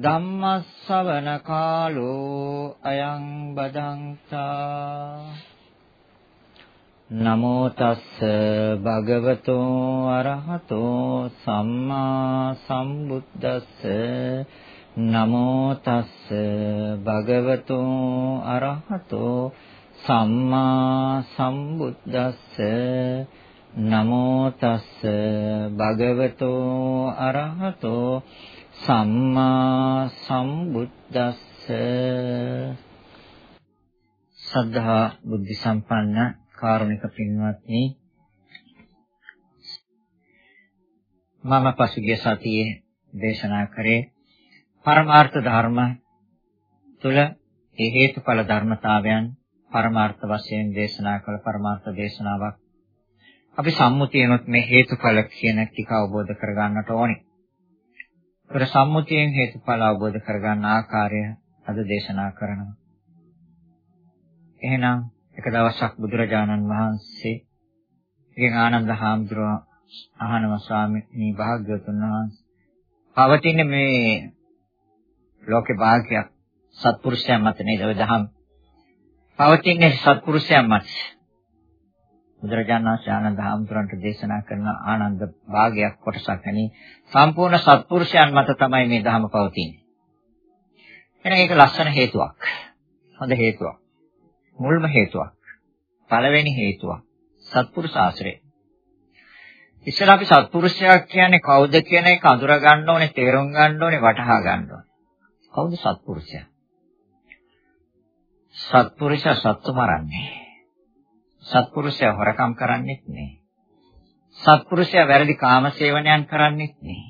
ධම්මස්සවන කාලෝ අයං බදන්තා නමෝ තස්ස භගවතෝ අරහතෝ සම්මා සම්බුද්දස්ස නමෝ තස්ස භගවතෝ අරහතෝ සම්මා සම්බුද්දස්ස නමෝ තස්ස භගවතෝ අරහතෝ සම්මා සම්බුද්දස්ස සද්ධා බුද්ධ සම්පන්න කාරුණික පින්වත්නි මම පසුගිය සතියේ දේශනා කරේ පරමාර්ථ ධර්ම තුල ඒ හේතුඵල ධර්මතාවයන් පරමාර්ථ වශයෙන් දේශනා කළ පරමාර්ථ දේශනාවක් අපි සම්මුතියනොත් මේ හේතුඵල කියන ටික අවබෝධ කරගන්නට ඕනේ. ඒතර සම්මුතියෙන් හේතුඵල අවබෝධ කරගන්න ආකාරය අද දේශනා කරනවා. එහෙනම් එක දවසක් බුදුරජාණන් වහන්සේ ඉතින් ආනන්ද හාමුදුරුවෝ අහනවා ස්වාමීනි භාග්‍යවතුන් වහන්සේ පවතින මේ ලෝකේ භාග්‍යයක් සත්පුරුෂයන් මත නේද ඔය දහම් පවතින්නේ සත්පුරුෂයන් මත බුදුරජාණන් වහන්සේ ආනන්ද හාමුදුරන්ට දේශනා කරන ආනන්ද භාගයක් කොටසක් ඇනි සම්පූර්ණ සත්පුරුෂයන් මත තමයි මේ ධහම පවතින්නේ. එහෙනම් ඒක ලස්සන හේතුවක්. හොඳ හේතුවක්. මුල්ම හේතුවක්. පළවෙනි හේතුවක්. සත්පුරුෂ ආශ්‍රය. ඉස්සර අපි සත්පුරුෂයා කියන්නේ කවුද කියන එක අඳුර ගන්න ඕනේ, තේරුම් ගන්න ඕනේ, වටහා ගන්න ඕනේ. කවුද සත්පුරුෂයා? සත්පුරුෂයා සත්තු මරන්නේ. සත්පුරුෂයා හොරකම් කරන්නේත් නෑ. සත්පුරුෂයා වැරදි කාමසේවනයන් කරන්නේත් නෑ.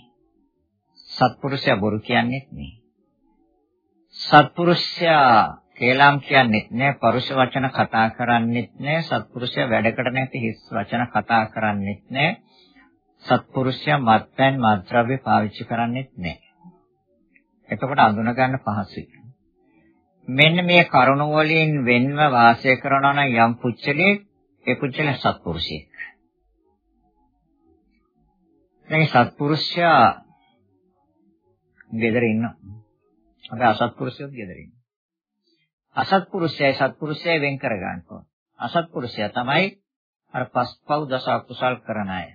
සත්පුරුෂයා බොරු කියන්නේත් නෑ. සත්පුරුෂයා කේලම් කියන්නේත් නෑ. පරුෂ වචන කතා කරන්නේත් නෑ. සත්පුරුෂයා වැඩකට නැති හිස් වචන කතා කරන්නේත් නෑ. සත්පුරුෂයා මත්පැන් මත්ද්‍රව්‍ය පාවිච්චි කරන්නේත් නෑ. එතකොට අඳුන ගන්න පහසුයි. මෙන්න මේ කරුණ වලින් වෙන්ව වාසය කරනවා නම් යම් පුච්චලේ ඒ පුච්චල සත්පුරුෂයෙක්. දැන් සත්පුරුෂයා ගෙදර ඉන්නවා. අපි අසත්පුරුෂයෝත් ගෙදර ඉන්නවා. අසත්පුරුෂයයි සත්පුරුෂයයි වෙන් කර ගන්න ඕන. අසත්පුරුෂයා තමයි අර පස්පව් දස අකුසල් කරන අය.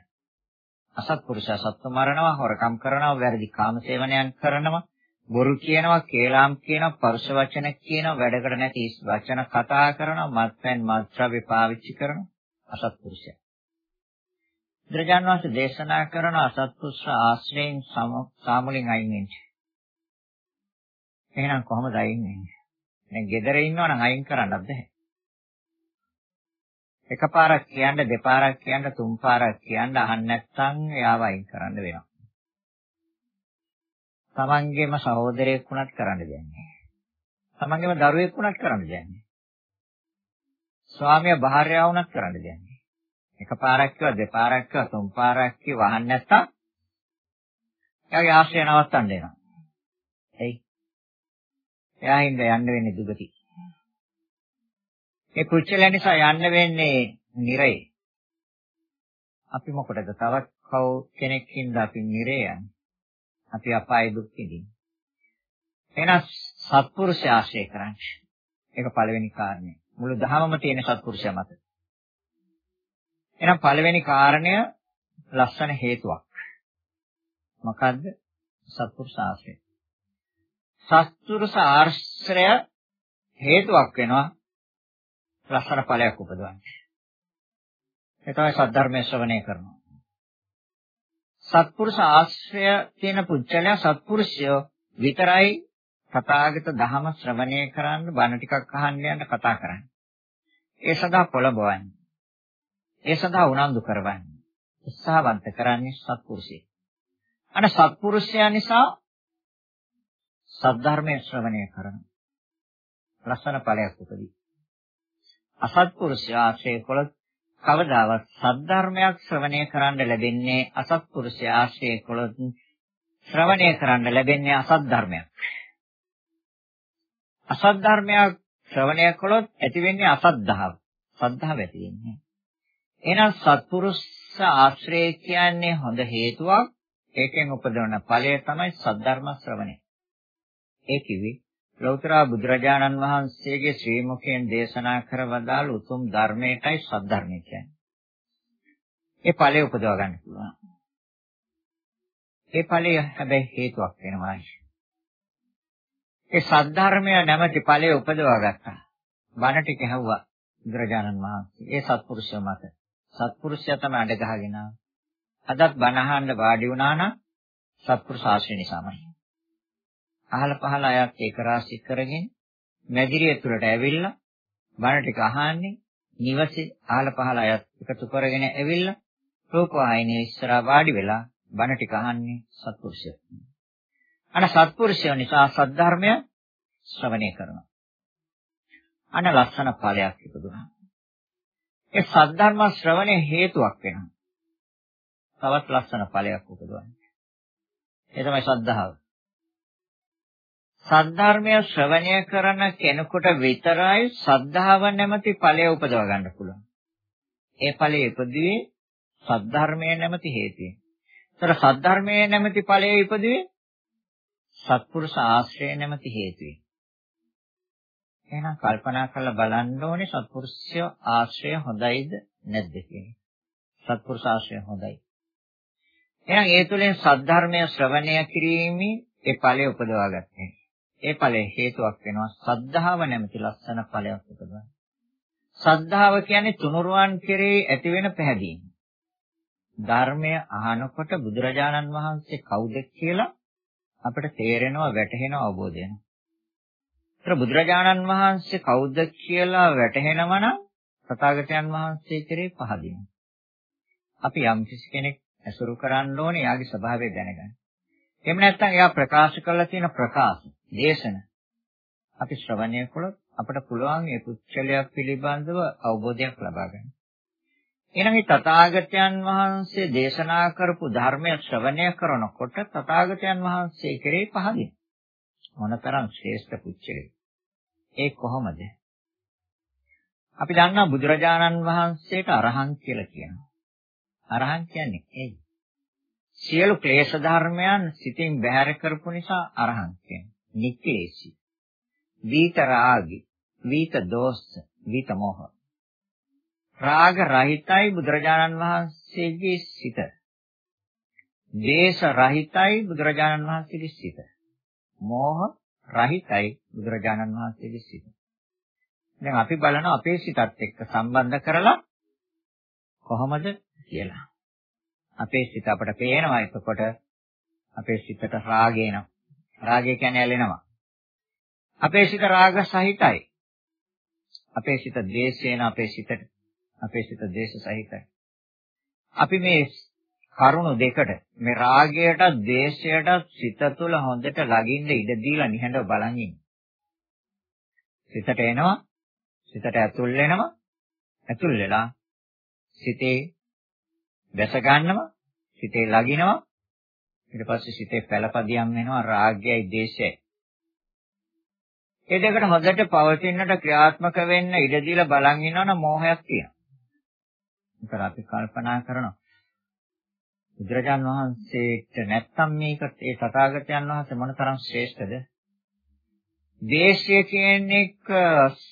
අසත්පුරුෂයා සත්ව මරනවා, හොරකම් කරනවා, වැරදි කාම සේවනයන් කරනවා, බොරු කියනවා, කේලාම් කියනවා, පරුෂ වචන කියනවා, වැඩකට නැති වචන කතා කරනවා, මත්පැන් මත්ද්‍රව්‍ය පාවිච්චි කරනවා අසත්පුරුෂයා. බුදුරජාණන් වහන්සේ දේශනා කරන අසත්පුරුෂ ආශ්‍රයෙන් සාමුලින් අයින් වෙන්න. එහෙනම් කොහොමද අයින් වෙන්නේ? දැන් ගෙදර ඉන්නවා නම් අයින් කරන්නත් බැහැ. එකපාරක් කියන්න දෙපාරක් කියන්න තුන් පාරක් කියන්න අහන්න නැත්නම් එයාව අයින් කරන්න වෙනවා. තමන්ගේම සහෝදරයෙක් වුණත් කරන්න දෙන්නේ. තමන්ගේම දරුවෙක් වුණත් කරන්න දෙන්නේ. ස්වාමියා භාර්යාව වුණත් කරන්න දෙන්නේ. එකපාරක් කිව්වා දෙපාරක් කිව්වා තුන් පාරක් කිව්වා අහන්න නැත්තම් එයාගේ ආශ්‍රය නවත්තන්න වෙනවා. එයි. එයා හින්දා යන්න වෙන්නේ දුගති. මේ කුච්චල නිසා යන්න වෙන්නේ නිරේ. අපි මොකටද තවත් කවු කෙනෙක් හින්දා අපි නිරේ යන්නේ? අපි අපාය දුක් විඳින්නේ. එහෙනම් සත්පුරුෂය ආශ්‍රය කරන්න. ඒක පළවෙනි කාරණය. මුළු දහමම තියෙන සත්පුරුෂය මත. එහෙනම් පළවෙනි කාරණය ලස්සන හේතුවක්. මොකද්ද? සත්පුරුෂ ආශ්‍රය. සත්පුරුෂ ආශ්‍රය හේතුවක් වෙනවා ලස්සන ඵලයක් උපදවන්න. ඒ තමයි සද්ධර්මයේ ශ්‍රවණය කරනවා. සත්පුරුෂ ආශ්‍රය තියෙන පුච්චලයා සත්පුරුෂය විතරයි තථාගත ධහම ශ්‍රවණය කරන්න බණ ටිකක් අහන්න යන කතා කරන්නේ. ඒ සඳහා පොළඹවන්නේ. ඒ සඳහා උනන්දු කරවන්නේ. උත්සාහවන්ත කරන්නේ සත්පුරුෂයෙක්. අන සත්පුරුෂයා නිසා සද්ධර්මයේ ශ්‍රවණය කරනවා. ලස්සන ඵලයක් උපදී. අසත්පුරුෂ ආශ්‍රය කළොත් කවදාවත් සද්ධර්මයක් ශ්‍රවණය කරන්න ලැබෙන්නේ අසත්පුරුෂ ආශ්‍රය කළොත් ශ්‍රවණය කරන්න ලැබෙන්නේ අසත් ධර්මයක්. අසත් ධර්මයක් ශ්‍රවණය කළොත් ඇති වෙන්නේ අසද්ධාව. සද්ධාව ඇති වෙන්නේ. එහෙනම් සත්පුරුෂ ආශ්‍රය කියන්නේ හොඳ හේතුවක්. ඒකෙන් උපදවන ඵලය තමයි සද්ධර්ම ශ්‍රවණය. ඒ කිවි ලෞතර බුදුරජාණන් වහන්සේගේ ශ්‍රී මුඛයෙන් දේශනා කරවදාළ උතුම් ධර්මයටයි සද්ධර්මය කියන්නේ. ඒ ඵලය උපදවා ගන්න පුළුවන්. ඒ ඵලය හැබැයි හේතුවක් වෙනවා. ඒ සද්ධර්මය නැමැති ඵලය උපදවා ගත්තා. බණ ටික ඇහුවා බුදුරජාණන් වහන්සේ. ඒ සත්පුරුෂය මත. සත්පුරුෂයා තමයි අඬ ගහගෙන අදත් බණ අහන්න වාඩි වුණා නම් සත්පුරුෂ ආශ්‍රය නිසාමයි. අහල පහල අයත් ඒක රාශි කරගෙන මැදිරිය තුලට ඇවිල්ලා බණ ටික අහන්නේ නිවසේ අහල පහල අයත් එකතු කරගෙන ඇවිල්ලා රූපවාහිනිය ඉස්සරහා වාඩි වෙලා බණ ටික අහන්නේ සත්පුරුෂය. අන සත්පුරුෂය නිසා සද්ධර්මය ශ්‍රවණය කරනවා. අන ලස්සන ඵලයක් ඉපදුනා. ඒ සද්ධර්ම ශ්‍රවණය හේතුවක් වෙනවා. තවත් ලස්සන ඵලයක් උපදවන්නේ. ඒ තමයි ශ්‍රද්ධාව. සද්ධර්මය ශ්‍රවණය කරන කෙනෙකුට විතරයි සද්ධාව නැමැති ඵලය උපදව ගන්න පුළුවන්. ඒ ඵලය ඉපදුවේ සද්ධර්මය නැමැති හේතුවෙන්. ඒතර සද්ධර්මය නැමැති ඵලය ඉපදුවේ සත්පුරුෂ ආශ්‍රය නැමැති හේතුවෙන්. එහෙනම් කල්පනා කරලා බලන්න ඕනේ සත්පුරුෂය ආශ්‍රය හොඳයිද නැද්ද කියන්නේ. සත්පුරුෂ ආශ්‍රය හොඳයි. එහෙනම් ඒ තුළින් සද්ධර්මය ශ්‍රවණය කිරීමේ ඒ ඵලය උපදවා ගන්න. ඒ ඵලයේ හේතුවක් වෙනවා සද්ධාව නැමැති ලස්සන ඵලයක් උපදවන්න. සද්ධාව කියන්නේ තුනුරුවන් කෙරෙහි ඇතිවෙන පැහැදීම. ධර්මය අහනකොට බුදුරජාණන් වහන්සේ කවුද කියලා අපිට තේරෙනවා වැටහෙනවා අවබෝධ වෙනවා. ඒතර බුදුරජාණන් වහන්සේ කවුද කියලා වැටහෙනවා නම් තථාගතයන් වහන්සේ කෙරෙහි පහදිනවා. අපි යම් කෙනෙක් ඇසුරු කරන්න ඕනේ යාගේ ස්වභාවය දැනගන්න. එහෙම නැත්නම් එයා ප්‍රකාශ කරලා තියෙන ප්‍රකාශ, දේශන අපි ශ්‍රවණය කළොත් අපට පුළුවන් මේ පුච්චලයක් පිළිබඳව අවබෝධයක් ලබා ගන්න. එහෙනම් මේ තථාගතයන් වහන්සේ දේශනා කරපු ධර්මය ශ්‍රවණය කරනකොට තථාගතයන් වහන්සේ කෙරෙහි පහදින. මොනතරම් ශ්‍රේෂ්ඨ පුච්චලෙක්. ඒ කොහොමද? අපි දන්නා බුදුරජාණන් වහන්සේට අරහන් කියලා කියනවා. අරහන් කියන්නේ ඇයි? සියලු ක්ලේශ ධර්මයන් සිතින් බැහැර කරපු නිසා අරහන් කියන්නේ. නික්ලේශී. වීත රාගි, වීත දෝෂ, වීත මොහ. රාග රහිතයි බුදුරජාණන් වහන්සේගේ සිත. දේශ රහිතයි බුදුරජාණන් වහන්සේගේ සිත. මෝහ රහිතයි බුදුරජාණන් වහන්සේගේ සිත. දැන් අපි බලන අපේ සිතත් එක්ක සම්බන්ධ කරලා කොහොමද කියලා. අපේ සිත අපට පේනවා එතකොට අපේ සිතට රාගය එනවා. රාගය කියන්නේ ඇලෙනවා. අපේ සිත රාග සහිතයි. අපේ සිත ද්වේෂේන අපේ සිතට අපේ සිත ද්වේෂ සහිතයි. අපි මේ කරුණු දෙකට මේ රාගයට ද්වේෂයට සිත තුළ හොඳට ලගින්න ඉඩ දීලා නිහඬව බලන් ඉන්න. සිතට එනවා සිතට ඇතුල් වෙනවා ඇතුල් වෙලා සිතේ දැස ගන්නවා සිතේ ලගිනවා ඊට පස්සේ සිතේ පළපදියම් වෙනවා රාගයයි දේශයයි ඒ දෙකට හොඳට පවතිනට ක්‍රියාත්මක වෙන්න ඉඩ දීලා බලන් ඉන්නවනම් මෝහයක් තියෙනවා. ඒතර අපි කල්පනා කරනවා බුදුරජාන් වහන්සේට නැත්තම් මේක ඒ තථාගතයන් වහන්සේ මොනතරම් ශ්‍රේෂ්ඨද? දේශය කියන එක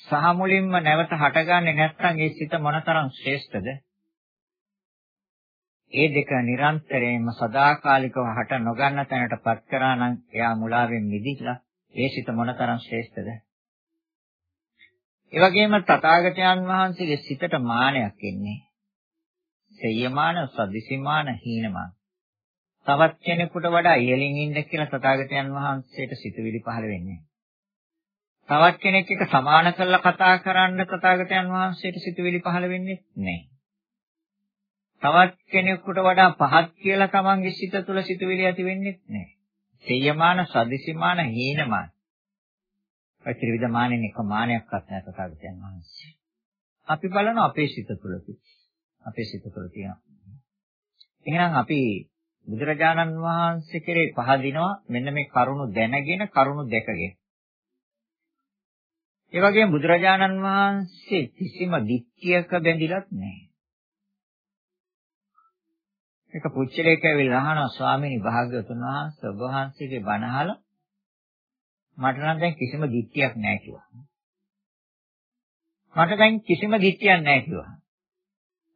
සහ මුලින්ම නැවත හටගන්නේ නැත්නම් ඒ සිත මොනතරම් ශ්‍රේෂ්ඨද? ඒ දෙක නිරන්තරයෙන්ම සදාකාලිකව හට නොගන්න තැනටපත් කරා නම් එයා මුලාවෙන් මිදිලා ඒ සිත මොනතරම් ශ්‍රේෂ්ඨද? ඒ වගේම තථාගතයන් වහන්සේගේ සිතට මානයක් එන්නේ. සෙය්‍යමාන, සදිසිමාන, හීනමාන. තවත් කෙනෙකුට වඩා ඉහළින් ඉන්න කියලා තථාගතයන් වහන්සේට සිතුවිලි පහළ වෙන්නේ. තවත් කෙනෙක් එක්ක සමාන කරලා කතා කරන්න තථාගතයන් වහන්සේට සිතුවිලි පහළ වෙන්නේ නැහැ. තවත් කෙනෙකුට වඩා පහත් කියලා තමන්ගේ සිත තුළ සිතුවිලි ඇති වෙන්නේ නැහැ. සෙය්‍යමාන, සදිසිමාන, හීනමාන. ඔය ත්‍රිවිධ මානෙන් එක මානයක්වත් නැහැ තථාගතයන් වහන්සේ. අපි බලන අපේ සිත තුළ අපේ සිත තුළ තියෙනවා. එහෙනම් අපි බුදුරජාණන් වහන්සේ කෙරේ පහදිනවා මෙන්න මේ කරුණු දැනගෙන කරුණු දැකගෙන. ඒ වගේම බුදුරජාණන් වහන්සේ කිසිම දික්කියක බැඳිලත් නැහැ. එක පුච්චලයක ඇවිල්ලා අහනවා ස්වාමීනි භාග්‍යවතුන් වහන්සේ ඔබ වහන්සේගේ බණ අහලා මට නම් දැන් කිසිම දික්කියක් නැහැ කිව්වා. මට දැන් කිසිම දික්කියක් නැහැ කිව්වා.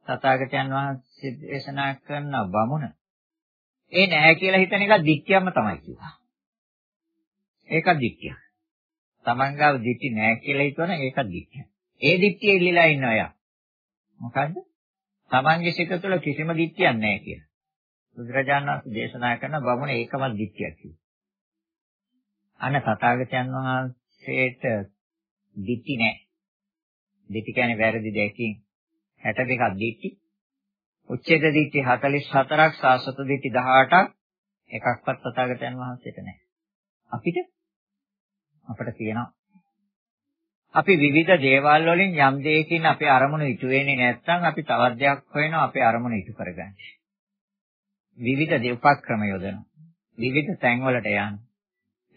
තථාගතයන් වහන්සේ දේශනා කරන බමුණ ඒ නැහැ කියලා හිතන එක දික්කියක්ම තමයි කිව්වා. ඒක දික්කියක්. තමන්ගාව දික්ටි නැහැ කියලා හිතවන ඒක දික්කියක්. ඒ දික්තිය ඉල්ලලා ඉන්න අය. මොකද්ද? තමන්ගේ සිත තුළ කිසිම දික්තියක් නැහැ කියලා. බුදුරජාණන් වහන්සේ දේශනා කරන බමුණ ඒකම දික්තියක් කිව්වා. අන්න තථාගතයන් වහන්සේට දික්ටි නැහැ. දික්ටි කියන්නේ වැරදි දෙයකින් 62ක් දික්ටි. උච්ඡේද දික්ටි 44ක් සාසත දික්ටි 18ක් එකක්වත් තථාගතයන් වහන්සේට නැහැ. අපිට අපිට තියෙනවා අපි විවිධ දේවල් වලින් යම් දෙයකින් අපේ අරමුණ ඉටු වෙන්නේ නැත්නම් අපි තවත් දෙයක් හොයනවා අපේ අරමුණ ඉටු කරගන්න. විවිධ දේපක්‍රම යොදනවා. විවිධ තැන්වලට යනවා.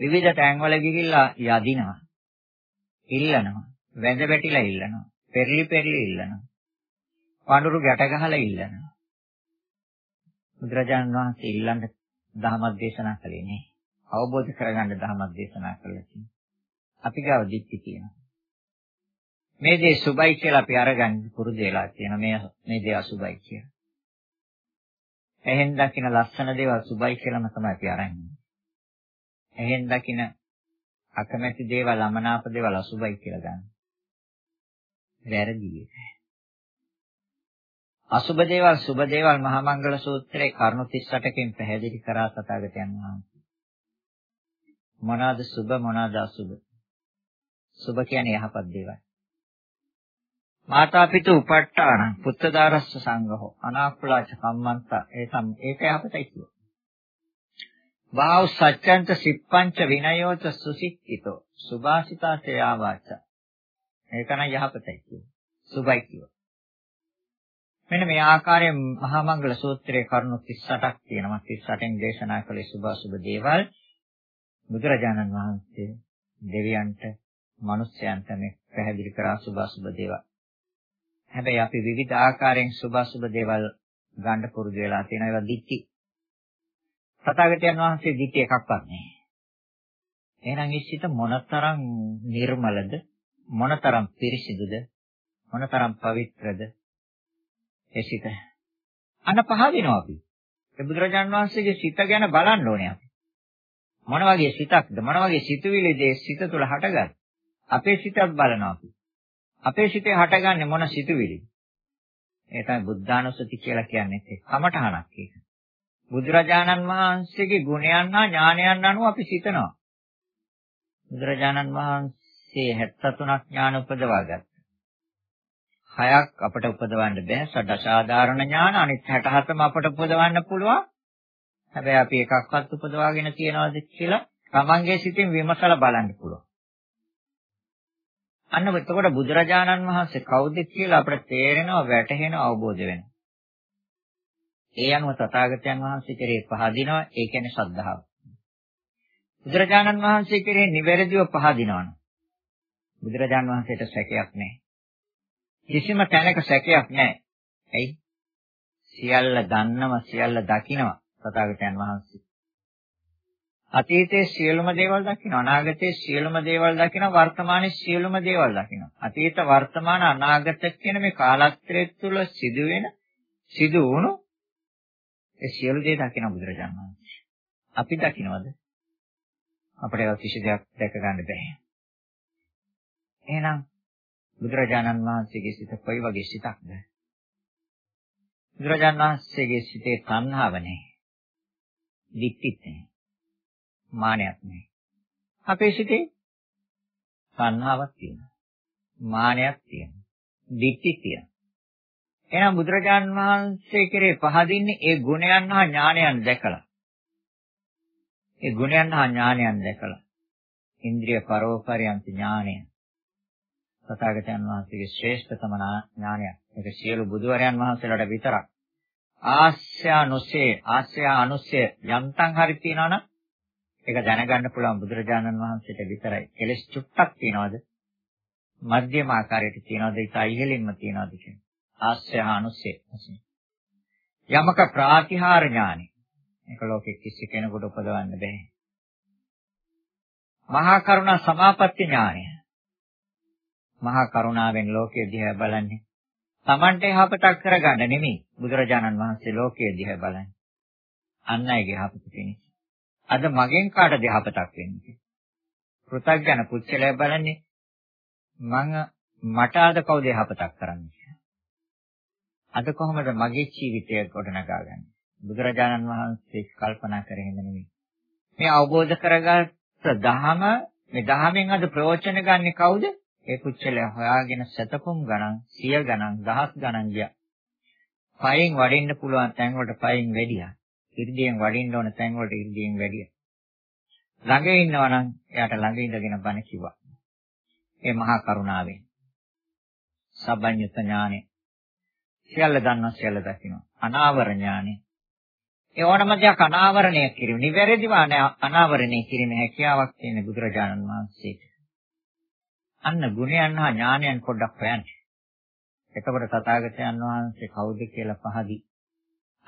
විවිධ තැන්වල ගිහිල්ලා යදිනවා. ඉල්ලනවා. වැඳ වැටිලා ඉල්ලනවා. පෙරලි පෙරලි ඉල්ලනවා. පඳුරු ගැට ගහලා ඉල්ලනවා. බුදුරජාණන් වහන්සේ ඉල්ලන්න දහමක් දේශනා කළේ නේ. අවබෝධ කරගන්න දහමක් දේශනා කළා කියන්නේ. අපි ගාව දික්ටි කියනවා. මේ දේ සුබයි කියලා අපි අරගන්න පුරුදු වෙලා තියෙනවා. මේ මේ දේ අසුබයි කියලා. එහෙන් දකින්න ලස්සන දේවල් සුබයි කියලාම තමයි අපි අරන්නේ. එහෙන් දකින්න අකමැති දේවල් අමනාප දේවල් අසුබයි කියලා ගන්න. වැරදි ඒක. අසුබ දේවල් සුබ දේවල් මහා මංගල සූත්‍රයේ කරුණු 38කින් පැහැදිලි කරා තථාගතයන් වහන්සේ. මොනවාද සුබ මොනවාද අසුබ? සුබ කියන්නේ යහපත් දේවල්. මාතා පිතු උපට්ඨාන පුත්තදාරස්ස සංඝෝ අනාකුලාච කම්මන්ත ඒ සම් ඒක යහපතයි කියනවා. වාව් සත්‍යන්ත සිප්පංච විනයෝච සුසික්කිතෝ සුභාසිතාසේ ආවාච ඒක නම් යහපතයි කියනවා. සුභයි කියනවා. මෙන්න මේ ආකාරයෙන් මහා මංගල සූත්‍රයේ කරුණු 38ක් තියෙනවා. 38න් දේශනා කළේ සුභ සුභ දේවල් බුදුරජාණන් වහන්සේ දෙවියන්ට, මිනිස්යන්ට මේ පැහැදිලි කරා සුභ සුභ දේවල්. හැබැයි අපි විවිධ ආකාරයෙන් සුභ සුභ දේවල් ගන්න පුරුදු වෙලා තියෙන ඒවා දික්ටි. තථාගතයන් වහන්සේ දික්ටි එකක්වත් නැහැ. එහෙනම් ඒ සිත මොනතරම් නිර්මලද? මොනතරම් පිරිසිදුද? මොනතරම් පවිත්‍රද? ඒ සිත අන පහදිනවා අපි. ඒ බුදුරජාන් වහන්සේගේ සිත ගැන බලන්න ඕනේ අපි. මොන වගේ සිතක්ද? මොන වගේ සිතුවිලිද? සිත තුළ හටගන්නේ අපේ සිතත් බලනවා අපි. අපේ සිතේ හටගන්නේ මොන සිතුවිලිද? ඒ තමයි බුද්ධානුස්සති කියලා කියන්නේ ඒක. කමඨහනක් ඒක. බුදුරජාණන් වහන්සේගේ ගුණයන් හා ඥානයන් අනුව අපි සිතනවා. බුදුරජාණන් වහන්සේ 73ක් ඥාන උපදවා ගත්තා. හයක් අපට උපදවන්න බෑ. සඩසාධාරණ ඥාන අනිත් 67ම අපට උපදවන්න පුළුවන්. හැබැයි අපි එකක්වත් උපදවාගෙන තියනවාද කියලා තමන්ගේ සිතින් විමසලා බලන්න පුළුවන්. අන්න එතකොට බුදුරජාණන් වහන්සේ කවුද කියලා අපට තේරෙනවා වැටහෙනවා අවබෝධ වෙනවා. ඒ අනුව තථාගතයන් වහන්සේ කෙරේ පහදිනවා ඒ කියන්නේ ශ්‍රද්ධාව. බුදුරජාණන් වහන්සේ කෙරේ නිවැරදිව පහදිනවනේ. බුදුරජාණන් වහන්සේට සැකයක් නැහැ. කිසිම තැනක සැකයක් නැහැ. ඇයි? සියල්ල දන්නව සියල්ල දකිනවා තථාගතයන් වහන්සේ. අතීතයේ සියලුම දේවල් දකිනවා අනාගතයේ සියලුම දේවල් දකිනවා වර්තමානයේ සියලුම දේවල් දකිනවා අතීත වර්තමාන අනාගත කියන මේ කාලත්‍රය තුළ සිදුවෙන සිදු වුණු ඒ සියලු දේ දකින බුදුරජාණන් වහන්සේ. අපි දකිනවද? අපිට ඒක කිසි දෙයක් දැක ගන්න බැහැ. එහෙනම් බුදුරජාණන් වහන්සේගේ සිත කොයි වගේ සිතක්ද? බුදුරජාණන් වහන්සේගේ සිතේ තණ්හාව නැහැ. දික්තිත් නැහැ. මානයක් නැහැ. අපේ සිතේ සංහාවක් තියෙනවා. මානයක් තියෙනවා. දික්ටි තියෙනවා. එහෙනම් බුදුරජාන් වහන්සේ කෙරේ පහදින්නේ ඒ ගුණයන් හා ඥානයන් දැකලා. ඒ ගුණයන් හා ඥානයන් දැකලා. ඉන්ද්‍රිය පරෝපරියන්ත ඥානය. තථාගතයන් වහන්සේගේ ශ්‍රේෂ්ඨතම ඥානයක්. ඒක සියලු බුදුවරයන් වහන්සේලාට විතරක්. ආස්‍යානුසේ ආස්‍යානුසය යම්තම් හරි තියනවනම් ඒක දැනගන්න පුළුවන් බුදුරජාණන් වහන්සේට විතරයි. කෙලස් චුට්ටක් තියනවද? මධ්‍යම ආකාරයට තියනවද? ඒක ඉහළින්ම තියනවද කියන්නේ. ආස්‍යානුසේ වශයෙන්. යමක ප්‍රාතිහාර ඥානෙ. මේක ලෝකෙ කිසි කෙනෙකුට උපදවන්න බෑ. මහා කරුණා සමාපatti ඥානය. මහා කරුණාවෙන් ලෝකයේ දිහා බලන්නේ. Tamante යහපතක් කරගන්න නෙමෙයි. බුදුරජාණන් වහන්සේ ලෝකයේ දිහා බලන්නේ. අන් අයගේ යහපත පිණිස. අද මගෙන් කාටද යහපතක් වෙන්නේ? පෘථග්ජන පුච්චලයා බලන්නේ මම මට අද කවුද යහපතක් කරන්නේ? අද කොහොමද මගේ ජීවිතය ගොඩනගාගන්නේ? බුදුරජාණන් වහන්සේ කල්පනා කරගෙන නෙමෙයි. මේ අවබෝධ කරගත්ත ධහම මේ ධහමෙන් අද ප්‍රයෝජන ගන්නේ කවුද? ඒ කුච්චලයා හොයාගෙන සතපොම් ගණන්, සිය ගණන්, දහස් ගණන් ගියා. පයින් වඩින්න පුළුවන් තැන් වලට පයින් වැඩියා. ඉර්ධියෙන් වඩින්න ඕන තැන් වලට ඉර්ධියෙන් වැඩියා. ළඟ ඉන්නවා නම් එයාට ළඟ ඉඳගෙන බණ කිව්වා. ඒ මහා කරුණාවෙන්. සබ්බඤ්ඤත ඥානෙ සියල්ල දන්නවා සියල්ල දකිනවා. අනාවර ඥානෙ. ඒ ඕනම දෙයක් අනාවරණය කිරීම. නිවැරදිව අනාවරණය කිරීම හැකියාවක් තියෙන බුදුරජාණන් වහන්සේට. අන්න ගුණයන් හා ඥානයන් පොඩ්ඩක් හොයන්න. එතකොට තථාගතයන් වහන්සේ කවුද කියලා පහදි.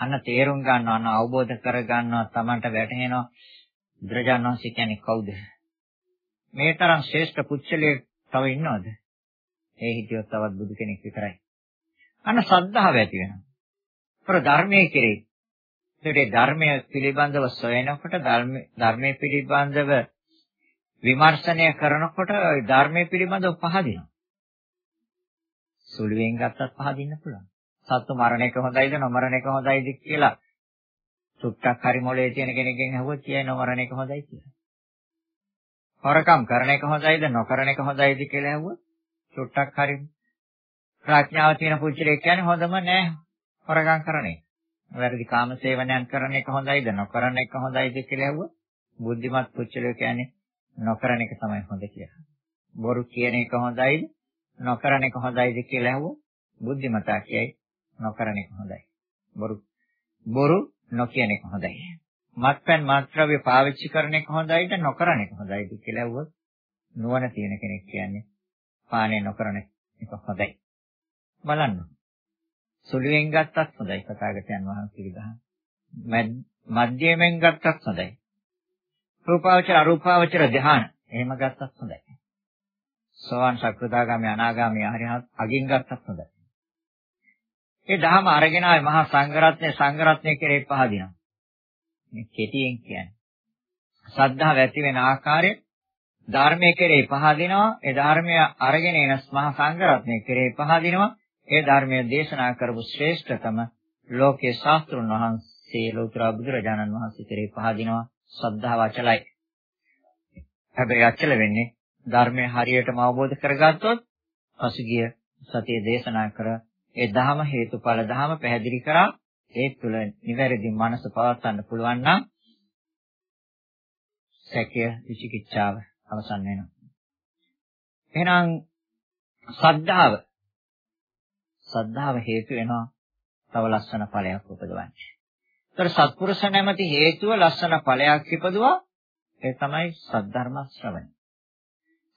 අන්න තේරුම් ගන්නවා, අන්න අවබෝධ කර ගන්නවා, Tamanට වැටහෙනවා බුදුරජාණන් වහන්සේ කියන්නේ කවුද? මේ තරම් ශ්‍රේෂ්ඨ පුච්චලයේ තව ඉන්නවද? ඒ හිටියොත් තවත් බුදු කෙනෙක් විතරයි. අන්න ශ්‍රද්ධාව ඇති වෙනවා. ඒතර ධර්මයේ කෙරේ. ඒකේ ධර්මය පිළිබඳව සොයනකොට ධර්මයේ පිළිබඳව විමර්ශනය කරනකොට ධර්මයේ පිළිබඳව පහදිනවා. සුළුවෙන් ගත්තත් පහදින්න පුළුවන්. සත්තු මරණ එක හොඳයිද නොමරණ එක හොඳයිද කියලා සුට්ටක් හරි මොලේ තියෙන කෙනෙක්ගෙන් අහුවොත් කියයි නොමරණ එක හොඳයි කියලා. හොරකම් කරන එක හොඳයිද නොකරන එක හොඳයිද කියලා අහුවොත් සුට්ටක් හරි ප්‍රඥාව තියෙන පුච්චලෙක් කියන්නේ හොඳම නෑ හොරගම් කරන එක. වැරදි කාම සේවනයන් කරන එක හොඳයිද නොකරන එක හොඳයිද කියලා ඇහුවා. බුද්ධිමත් පුච්චලෙක් කියන්නේ නොකරන එක තමයි හොඳ කියලා. බොරු කියන එක හොඳයිද නොකරන එක හොඳයිද කියලා ඇහුවා. බුද්ධිමතා කියයි නොකරන එක හොඳයි. බොරු බොරු නොකියන එක හොඳයි. මත්පැන් මාත්‍රාවේ පාවිච්චි කරන එක හොඳයිද නොකරන එක හොඳයිද කියලා ඇහුවොත් නුවණ තියෙන කෙනෙක් කියන්නේ පානය නොකරන එක හොඳයි. බලන්න. සුළුවෙන් ගත්තත් හොඳයි කථාගතයන් වහන්සේගේ දහම. මධ්‍යමෙන් ගත්තත් හොඳයි. රූපාවචර අරූපාවචර ධ්‍යාන එහෙම ගත්තත් හොඳයි. සෝවාන් සක්‍රදාගාමී අනාගාමී හරිහත් අගින් ගත්තත් හොඳයි. ඒ ධහම අරගෙන ආවේ මහා සංඝරත්නය සංඝරත්නය කෙරේ පහදිනවා. මේ කෙටියෙන් කියන්නේ. සද්ධාව ඇති වෙන ආකාරය ධර්මයේ කෙරේ පහදිනවා. ඒ ධර්මය අරගෙන එන මහා සංඝරත්නය කෙරේ පහදිනවා. ඒ ධර්මයේ දේශනා කරපු ශ්‍රේෂ්ඨතම ලෝකේ ශාස්ත්‍රුන් වහන්සේ ලෝතර බුදුරජාණන් වහන්සේ කෙරේ පහදිනවා ශ්‍රද්ධාව අචලයි. හැබැයි අචල වෙන්නේ ධර්මය හරියටම අවබෝධ කරගත්තොත් පසුගිය සතියේ දේශනා කර ඒ ධහම හේතුඵල ධහම පැහැදිලි කරා ඒ තුළ නිවැරදි මනස පවත්වන්න පුළුවන් නම් සැකය විචිකිච්ඡාව අවසන් වෙනවා. එහෙනම් සද්ධාව සද්ධාව හේතු වෙනවා තව ලස්සන ඵලයක් උපදවන්න. ඒතර සත්පුරුෂ නැමැති හේතුව ලස්සන ඵලයක් ඉපදුවා ඒ තමයි සද්ධර්ම ශ්‍රවණය.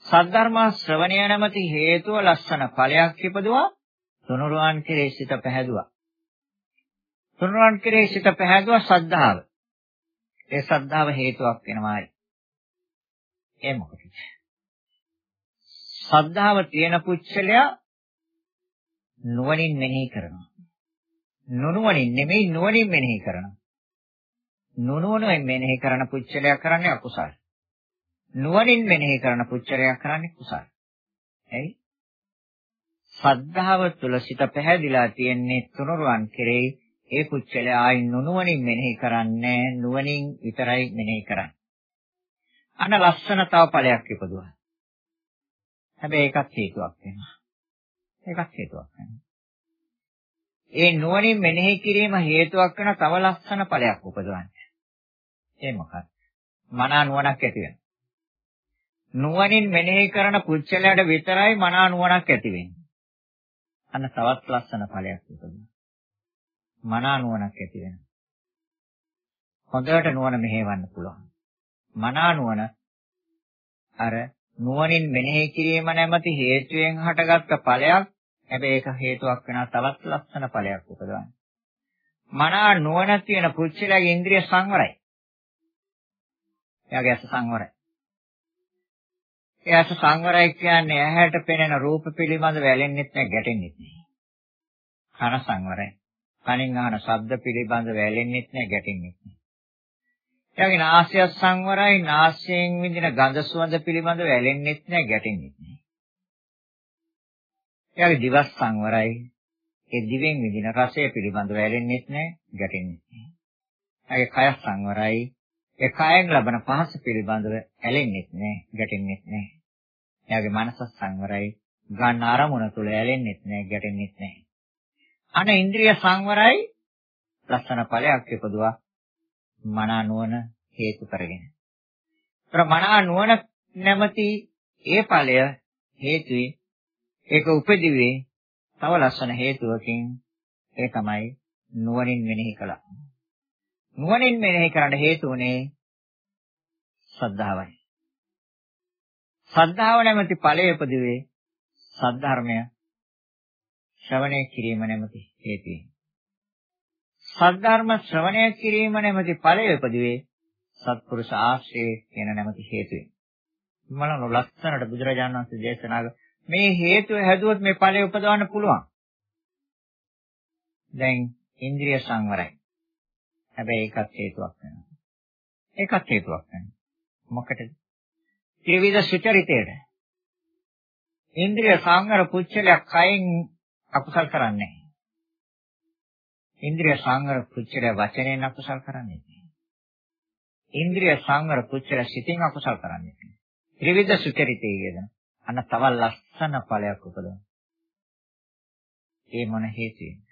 සද්ධර්ම ශ්‍රවණය නැමැති හේතුව ලස්සන ඵලයක් ඉපදුවා තුනුරුවන් කෙරේ සිත පැහැදුවා. තුනුරුවන් කෙරේ සිත පැහැදුවා සද්ධාව. ඒ සද්ධාව හේතුවක් වෙනවායි. ඒ මොකද? සද්ධාව තියෙන පුච්චලයා නුවණින් මෙනෙහි කරනවා. නුනුවණින් නෙමෙයි නුවණින් මෙනෙහි කරනවා. නුනුවණෙන් මෙනෙහි කරන පුච්චලයක් කරන්නේ අකුසල. නුවණින් මෙනෙහි කරන පුච්චලයක් කරන්නේ කුසල. එයි සද්ධාව තුල සිත පැහැදිලා තියෙන්නේ තුනුරුවන් කෙරෙහි ඒ පුච්චලය ආයි නුනුවණින් මෙනෙහි කරන්නේ නුවණින් විතරයි මෙනෙහි කරන්නේ. අන ලස්සන තව ඵලයක් ඉපදුවා. හැබැයි ඒකත් හේතුවක් වෙනවා. ඒකත් හේතුවක් වෙනවා. ඒ නුවණින් මෙනෙහි කිරීම හේතුවක් වෙන තව ලස්සන ඵලයක් උපදවන්නේ. ඒ මොකක්ද? මනා නුවණක් ඇති වෙනවා. නුවණින් මෙනෙහි කරන පුච්චලයට විතරයි මනා නුවණක් ඇති වෙන්නේ. අන්න තවත් ලස්සන ඵලයක් උපදිනවා. මනා නුවණක් ඇති වෙනවා. හොඳට නුවණ මෙහෙවන්න පුළුවන්. මනා නුවණ අර නුවණින් මෙනෙහි කිරීම නැමැති හේතුයෙන් හටගත්ත ඵලයක් හැබැයි ඒක හේතුවක් වෙනා තවත් ලස්සන ඵලයක් උපදවන්නේ. මනා නුවණ තියෙන පුච්චලගේ ඉන්ද්‍රිය සංවරයි. එයාගේ ඇස සංවරයි. එයාට සංවරයි කියන්නේ ඇහැට පෙනෙන රූප පිළිබඳ වැළෙන්නෙත් නැහැ ගැටෙන්නෙත් නැහැ. කන සංවරයි. කනින් අහන ශබ්ද පිළිබඳ වැළෙන්නෙත් නැහැ ගැටෙන්නෙත් නැහැ. එයාගේ නාසය සංවරයි නාසයෙන් විඳින ගඳ සුවඳ පිළිබඳ වැළෙන්නෙත් නැහැ ගැටෙන්නෙත් නැහැ. එයාගේ දිව සංවරයි ඒ දිවෙන් විඳින රසය පිළිබඳ වැළෙන්නෙත් නැහැ ගැටෙන්නෙත් නැහැ. එයාගේ කය සංවරයි ඒ කයෙන් ලබන පහස පිළිබඳව ඇලෙන්නෙත් නැහැ, ගැටෙන්නෙත් නැහැ. එයාගේ මනස සංවරයි, ගන්න අරමුණ තුල ඇලෙන්නෙත් නැහැ, ගැටෙන්නෙත් නැහැ. අන ඉන්ද්‍රිය සංවරයි ලස්සන ඵලයක් ඉපදුවා මනා නුවණ හේතු කරගෙන. ඒතර මනා නුවණ නැමැති ඒ ඵලය හේතුයි ඒක උපදිවේ තව ලස්සන හේතුවකින් ඒ තමයි නුවණින් මෙනෙහි කළා. නුවණින් මෙනෙහි කරන්න හේතු උනේ සද්ධාවයි. සද්ධාව නැමැති ඵලයේ උපදිවේ සද්ධර්මය ශ්‍රවණය කිරීම නැමැති හේතුවෙන්. සද්ධර්ම ශ්‍රවණය කිරීම නැමැති ඵලයේ උපදිවේ සත්පුරුෂ ආශ්‍රය කියන නැමැති හේතුවෙන්. මම ලස්සනට බුදුරජාණන් වහන්සේ දේශනා මේ හේතුව හැදුවොත් මේ ඵලය උපදවන්න පුළුවන්. දැන් ඉන්ද්‍රිය සංවරයි. හැබැයි ඒකත් හේතුවක් වෙනවා. ඒකත් හේතුවක් වෙනවා. මොකටද? ත්‍රිවිධ සුචරිතයට. ඉන්ද්‍රිය සංවර පුච්චලයක් කයින් අකුසල් කරන්නේ නැහැ. ඉන්ද්‍රිය සංවර පුච්චල වචනයෙන් අකුසල් කරන්නේ නැහැ. ඉන්ද්‍රිය සංවර පුච්චල සිතින් අකුසල් කරන්නේ නැහැ. ත්‍රිවිධ සුචරිතය කියන අන්න තව ලස්සන ඵලයක් උපදවන. ඒ මොන හේතුවෙන්ද?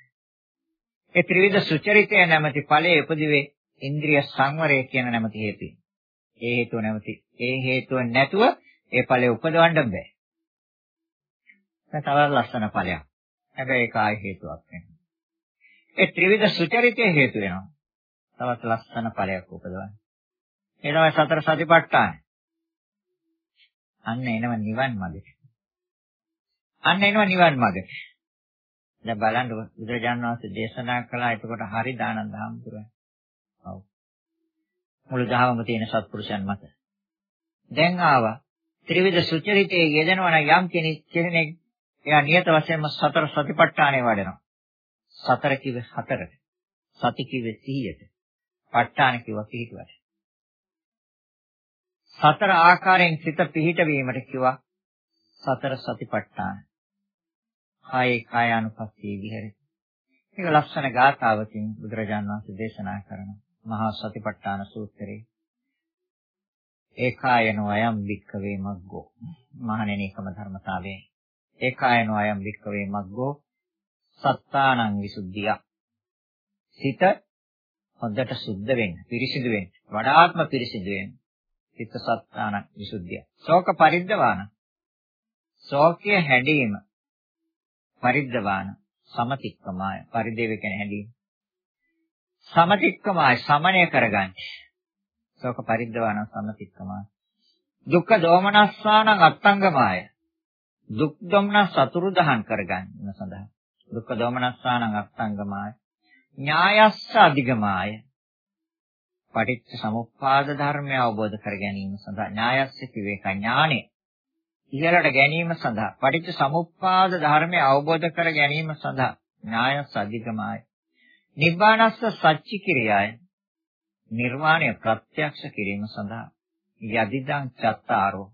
ඒ ත්‍රිවිධ සුචරිතය නැමැති ඵලයේ උපදිවේ ඉන්ද්‍රිය සංවරය කියන නැමැති හේතුවෙන්. ඒ හේතුව නැමැති ඒ හේතුව නැතුව ඒ ඵලය උපදවන්න බෑ. තව ලස්සන ඵලයක්. හැබැයි ඒක ආයි හේතුවක් වෙනවා. ඒ ත්‍රිවිධ සුචරිතය හේතු වෙනවා. තවත් ලස්සන ඵලයක් උපදවන්න. ඒ තමයි සතර සතිපට්ඨාන. අන්න එනව නිවන් මාර්ගය. අන්න එනව නිවන් මාර්ගය. දැන් බලන්න බුදුරජාණන් වහන්සේ දේශනා කළා එතකොට හරි දානන්ද හාමුදුරුවෝ. ඔව්. මුළු දහමම තියෙන සත්පුරුෂයන් මත. දැන් ආවා ත්‍රිවිධ සුචරිතයේ යෙදෙනවා නම් යම් කෙනෙක් එයා නියත වශයෙන්ම සතර සතිපට්ඨානය වඩනවා. සතර කිව්වේ හතරට. සති කිව්වේ 100ට. ප ဋ ාණ කිව්වා පිහිටුවට. සතර ආකාරයෙන් සිත පිහිට වීමට කිව්වා සතර සතිපට්ඨාන. කායේ කායානුපස්සී විහෙරති. මේක ලක්ෂණ ගාථාවකින් බුදුරජාණන් වහන්සේ දේශනා කරන මහා සතිපට්ඨාන සූත්‍රයේ. ඒකායනෝ අයම් වික්කවේ මග්ගෝ. මහණෙනි කම ධර්මතාවයේ ඒකායනෝ අයම් වික්කවේ මග්ගෝ. සත්තානං විසුද්ධිය. සිත හොඳට සුද්ධ වෙන්න පිරිසිදු වෙන්න. වඩාත්ම පිරිසිදු වෙන්න. සිත සත්තානං විසුද්ධිය. ශෝක පරිද්දවාන. ශෝකයේ හැඬීම. පරිද්දවාන සමතික්කමාය. පරිදේව කියන හැඬීම සමතික්කමාය සමනය කරගන්න. ශෝක පරිද්දවාන සමතික්කමාය. දුක්ඛ දෝමනස්සානං අත්තංගමාය දුක් දුම්නස් සතුරු දහන් කරගන්න සඳහා. දුක්ඛ දෝමනස්සානං අත්තංගමාය ඥායස්ස අධිගමාය. පටිච්ච සමුප්පාද ධර්මය අවබෝධ කර ගැනීම සඳහා ඥායස්ස කිව්වේ ඥානෙ ඉහළට ගැනීම සඳහා පටිච්ච සමුප්පාද ධර්මය අවබෝධ කර ගැනීම සඳහා ඥායස්ස අධිගමාය නිබ්බානස්ස සච්චි කිරියාය. නිර්වාණය ප්‍රත්‍යක්ෂ කිරීම සඳහා. යදිදං චත්තාරෝ.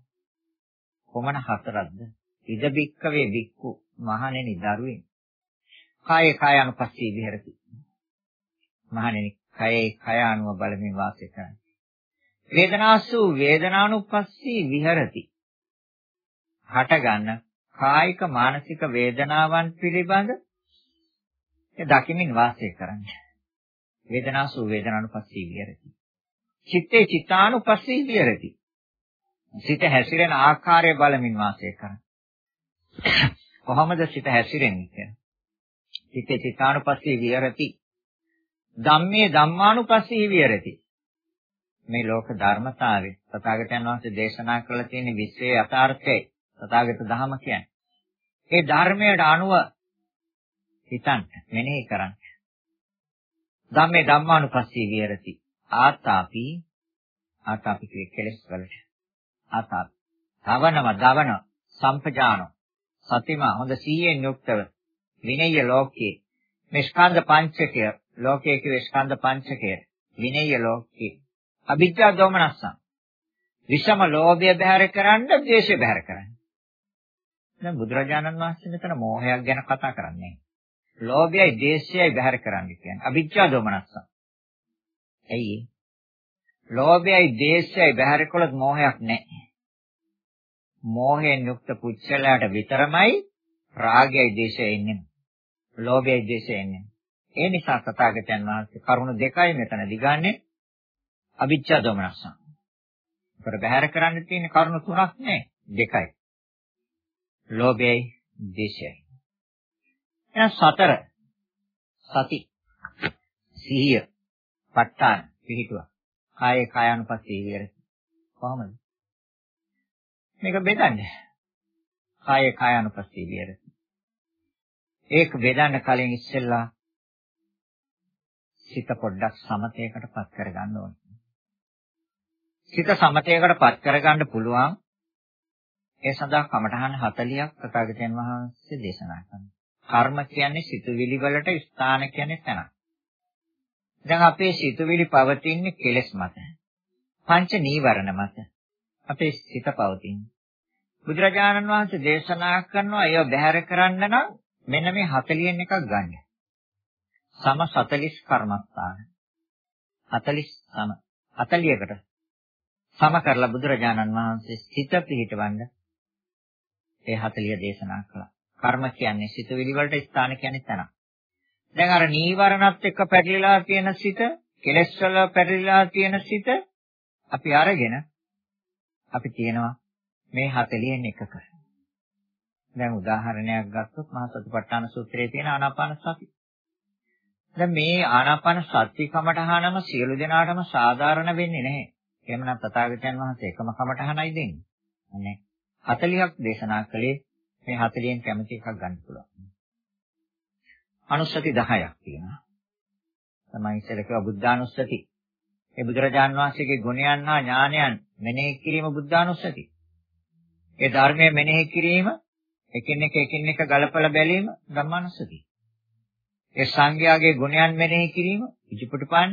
කොමන හතරක්ද? ඉද බික්කවේ බික්කු මහණෙනි දරුවෙන්. කායේ කාය අනුපස්සී විහෙරති. මහණෙනි කයේ කය අනුව බලමින් වාසය කරන්නේ. වේදනාසු වේදනානුපස්සී විහෙරති. හටගන්න කායික මානසික වේදනාවන් පිළිබඳ දකිමින් වාසය කරන්නේ වේදනාසු වේදනානුපස්සී විහෙරති චිත්තේ චිත්තානුපස්සී විහෙරති සිත හැසිරෙන ආකාරය බලමින් වාසය කරන්න. කොහොමද සිත හැසිරෙන්නේ කියලා? සිතේ චිත්තානුපස්සී විහෙරති. ධම්මේ ධම්මානුපස්සී විහෙරති. මේ ලෝක ධර්මතාවය තථාගතයන් වහන්සේ දේශනා කළ තියෙන විශ්වයේ යථාර්ථයයි තථාගත ධහම කියන්නේ. ඒ ධර්මයට අනුව හිතන්න මෙනෙහි කරන්න. ධම්මේ ධම්මානුපස්සී විහෙරති. ආතාපි ආතාපි කියේ කෙලස් වලට. ආතාපි. ධවනම ධවන සම්පජාන සතිම හොඳ සීයෙන් යුක්තව විනය්‍ය ලෝකේ මේ ස්කන්ධ පංචකය ලෝකයේ කිව්වේ ස්කන්ධ පංචකය විනය්‍ය ලෝකේ අවිජ්ජා දෝමනස්සං විෂම ලෝභය බැහැර කරන්න ද්වේෂය බැහැර කරන්න දැන් බුදුරජාණන් වහන්සේ මෙතන මෝහයක් ගැන කතා කරන්නේ. ලෝභයයි ද්වේෂයයි බැහැර කරන්න කියන්නේ අවිජ්ජා දෝමනස්සං ඇයි? ලෝභයයි ද්වේෂයයි බැහැර කළොත් මෝහයක් නැහැ. මෝහයෙන් යුක්ත පුච්චලයට විතරමයි රාගයයි ද්වේෂයයි එන්නේ. ලෝභයයි ද්වේෂයයි එන්නේ. ඒ නිසා තථාගතයන් වහන්සේ කරුණු දෙකයි මෙතන දිගන්නේ අවිච්ඡා දෝමනස්සං. උතර බහැර කරන්න තියෙන කරුණු තුනක් නේ දෙකයි. ලෝභයයි දේශයයි. එහෙනම් සතර සති සිහිය ප ဋ ාණ පිළිටුවා. කායේ කායानुපස්සී විහෙරති. කොහොමද? මේක බෙදන්නේ. කායේ කායानुපස්සී විහෙරති. ඒක බෙදන්න කලින් ඉස්සෙල්ලා සිත පොඩ්ඩක් සමතේකට පත් කරගන්න ඕනේ. සිත සමතේකට පත් කරගන්න පුළුවන් ඒ සඳහා කමඨහන් 40ක් තථාගතයන් වහන්සේ දේශනා කරනවා. කර්ම කියන්නේ සිතුවිලි වලට ස්ථාන කියන්නේ තැන. දැන් අපේ සිතුවිලි පවතින්නේ කෙලෙස් මත. පංච නීවරණ මත. අපේ සිත පවතින්නේ. බුදුරජාණන් වහන්සේ දේශනා කරනවා ඒව බැහැර කරන්න නම් මෙන්න මේ 40න් එකක් ගන්න. සම 40 කර්මස්ථාන. 40 සම 40කට සම කරලා බුදුරජාණන් වහන්සේ සිත පිහිටවන්න ඒ 40 දේශනා කළා. කර්ම කියන්නේ සිතුවිලි වලට ස්ථාන කියන්නේ තැන. දැන් අර නීවරණත් එක්ක පැටලිලා තියෙන සිත, කෙලෙස් වල පැටලිලා තියෙන සිත අපි අරගෙන අපි කියනවා මේ 40න් එකක. දැන් උදාහරණයක් ගත්තොත් මහා සතිපට්ඨාන සූත්‍රයේ තියෙන ආනාපාන සති. දැන් මේ ආනාපාන සති කමඨහනම සියලු දෙනාටම සාධාරණ වෙන්නේ නැහැ. එහෙමනම් තථාගතයන් වහන්සේ එකම කමඨහනයි දෙන්නේ. අනේ 40ක් දේශනා කළේ මේ 40න් කැමති එකක් ගන්න පුළුවන්. අනුස්සති 10ක් තියෙනවා. තමයි ඉස්සෙල්ලා කිව්වා බුද්ධානුස්සති. ඒ බුදුරජාන් වහන්සේගේ ගුණයන් හා ඥානයන් මෙනෙහි කිරීම බුද්ධානුස්සති. ඒ ධර්මයේ මෙනෙහි කිරීම එකින් එක එකින් එක ගලපලා බැලීම ධම්මානුස්සති. ඒ සංඝයාගේ ගුණයන් මෙනෙහි කිරීම ඉජිපටිපන්න,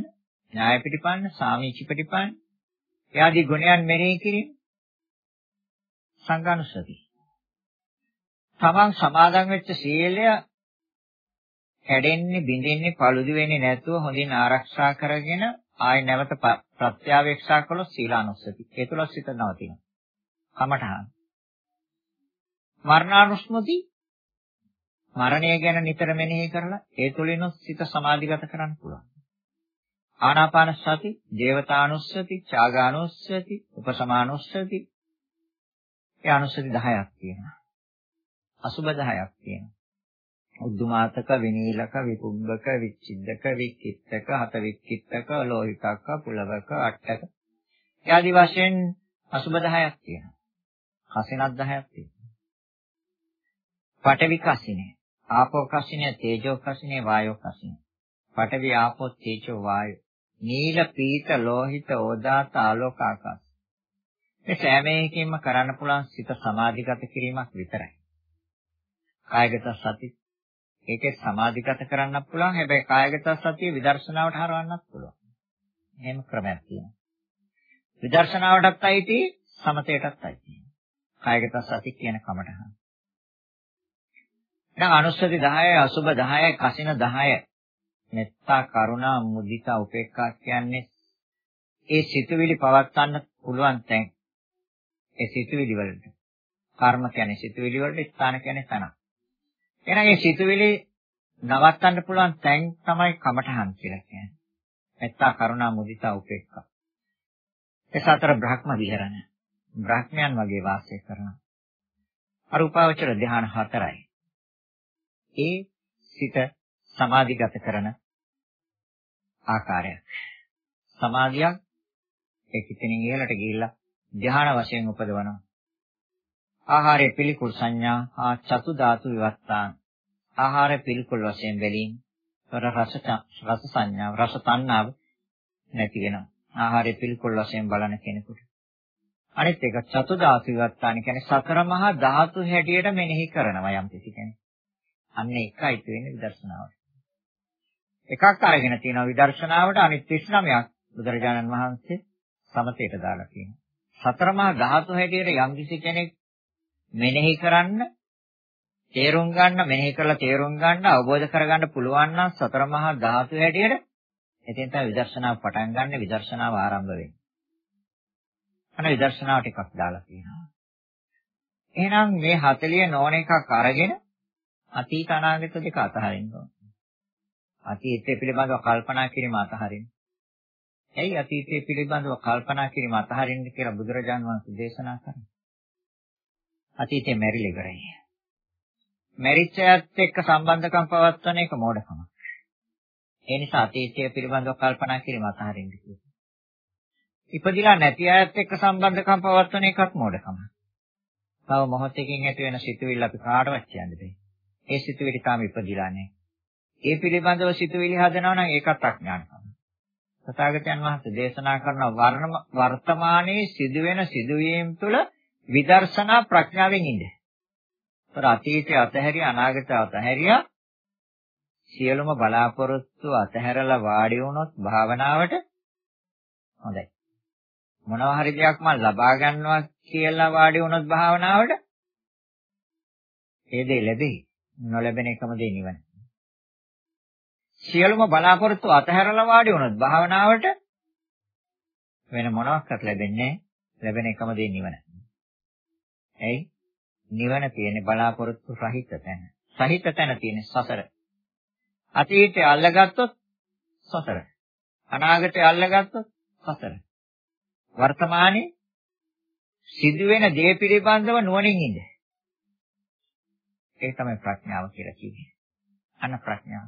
ඥායපටිපන්න, සාමීචිපටිපන්න, එයාදී ගුණයන් මෙනෙහි කිරීම සංඝානුස්සති. තමන් සමාදන් වෙච්ච සීලය කැඩෙන්නේ බිඳෙන්නේ paludu වෙන්නේ නැතුව හොඳින් ආරක්ෂා කරගෙන ආය නැවත ප්‍රත්‍යාවේක්ෂා කළොත් සීලානුස්සති. ඒ තුල සිත නවතිනවා. කමඨහන්. මරණානුස්මති මරණය ගැන නිතර මෙනෙහි කරලා ඒ තුලිනුත් සිත සමාධිගත කරන්න පුළුවන්. ආනාපාන සති, දේවතානුස්සති, ඡාගානුස්සති, උපසමානුස්සති. ඒ අනුස්සති 10ක් තියෙනවා. අසුබ 10ක් තියෙනවා. උද්දුමාතක, විනීලක, විපුබ්බක, විච්ඡිද්දක, වික්කිත්තක, හත වික්කිත්තක, ලෝහිතක, පුලවක, අට්ටක. ඒ ආදි වශයෙන් අසුබ 10ක් තියෙනවා. කසිනක් 10ක් තියෙනවා. පඨවි කසිනේ, ආපෝ කසිනේ, තේජෝ කසිනේ, වායෝ කසිනේ. පඨවි ආපෝ තේජෝ වායෝ නීල පීත ලෝහිත ඕදාත ආලෝක ආකාශ. මේ සෑම එකකින්ම කරන්න පුළුවන් සිත සමාධිගත කිරීමක් විතරයි. කායගත සති ඒකේ සමාධිගත කරන්නත් පුළුවන්. හැබැයි කායගත සතිය විදර්ශනාවට හරවන්නත් පුළුවන්. එහෙම ක්‍රමයක් තියෙනවා. විදර්ශනාවටත් අයිති සමතයටත් අයිති. කායගත සති කියන කමටහන්. දැන් අනුස්සති 10යි අසුබ 10යි කසින 10යි මෙත්තා කරුණා මුදිතා උපේක්ඛා කියන්නේ ඒ සිතුවිලි පවත්වන්න පුළුවන් තැන්. ඒ සිතුවිලි වලට. කර්ම කියන්නේ සිතුවිලි වලට ස්ථාන කියන්නේ තන. එහෙනම් මේ සිතුවිලි නවත්තන්න පුළුවන් තැන් තමයි කමඨහන් කියලා කියන්නේ. මෙත්තා කරුණා මුදිතා උපේක්ඛා. ඒ සතර බ්‍රහ්ම විහරණ. බ්‍රහ්මයන් වගේ වාසය කරනවා. අරූපාවචර ධ්‍යාන හතරයි. ඒ සිත සමාධිගත කරන ආකාරයක්. සමාධියක් ඒ කිතෙනින් ඉහළට ගිහිල්ලා ධ්‍යාන වශයෙන් උපදවනවා. ආහාරයේ පිළිකුල් සංඥා හා චතු ධාතු විවත්තාන. ආහාර පිළිකුල් වශයෙන් බැලීම තොර රස රස සංඥාව රස තණ්හාව නැති වෙනවා. ආහාරයේ පිළිකුල් වශයෙන් බලන කෙනෙකුට. අනිත් එක චතු ධාතු විවත්තාන කියන්නේ සතර මහා ධාතු හැටියට මෙනෙහි කරනවා යම් කිසි කෙනෙක්. අන්න එකයි වෙන්නේ විදර්ශනාවට. එකක් අරගෙන තියෙනවා විදර්ශනාවට අනිත් 39ක් බුදුරජාණන් වහන්සේ සමතේට දාලා තියෙනවා. සතර මහා ධාතු හැටියට යම් කිසි කෙනෙක් මෙනෙහි කරන්න තේරුම් ගන්න මෙනෙහි කරලා තේරුම් ගන්න අවබෝධ කරගන්න පුළුවන් නම් සතර මහා ධාතු හැටියට එතෙන් තමයි විදර්ශනාව පටන් ගන්න විදර්ශනාව ආරම්භ වෙන්නේ. අන විදර්ශනාව ටිකක් දාලා තියෙනවා. එහෙනම් මේ 40 නොවන එකක් අරගෙන අතීත අනාගත දෙක අතහරින්න ඕන. අතීතය පිළිබඳව කල්පනා කිරීම අතහරින්න. ඇයි අතීතය පිළිබඳව කල්පනා කිරීම අතහරින්න කියලා බුදුරජාන් වහන්සේ දේශනා කරන්නේ? අතීතේ මැරිලා ඉවරයි. මැරිච්ච අයත් එක්ක සම්බන්ධකම් පවත්වන එක මෝඩකමක්. ඒ නිසා අතීතය පිළිබඳව කල්පනා කිරීම අතහරින්න කිව්වා. ඉපදිලා නැති අයත් එක්ක සම්බන්ධකම් පවත්වන එකත් මෝඩකමක්. තව මොහොතකින් ඇති වෙන සිතුවිල්ල අපි කාටවත් කියන්න බෑ. ඒ සිතුවිලි තාම ඉපදිලා නැහැ. ඒ පිළිබඳව සිතුවිලි හදනවා නම් ඒකත් අඥානකම. තථාගතයන් වහන්සේ දේශනා කරන වර්තමානයේ සිදුවෙන සිදුවීම් තුළ විදර්ශනා ප්‍රඥාවෙන් ඉන්නේ. ඒතර අතීතය අතහැරිය අනාගතය අතහැරියා සියලුම බලාපොරොත්තු අතහැරලා වාඩි වුණොත් භාවනාවට හොඳයි. මොනවා හරි දෙයක් මම ලබා ගන්නවා කියලා වාඩි වුණොත් භාවනාවට ඒ දේ ලැබෙයි. නොලැබෙන එකම දේ නිවන. සියලුම බලාපොරොත්තු අතහැරලා වාඩි වුණොත් භාවනාවට වෙන මොනවත් ලැබෙන්නේ ලැබෙන එකම දේ නිවන. ඇයි? නිවන තියෙන්නේ බලාපොරොත්තු රහිත තැන. සහිත තැන තියෙන්නේ සසර. අතීතය අල්ලගත්තොත් සසර. අනාගතය අල්ලගත්තොත් සසර. වර්තමානයේ සිදුවෙන දේ පිළිබඳව නුවණින් ඉන්න. ඒක තමයි ප්‍රඥාව කියලා කියන්නේ. අන්න ප්‍රඥාව.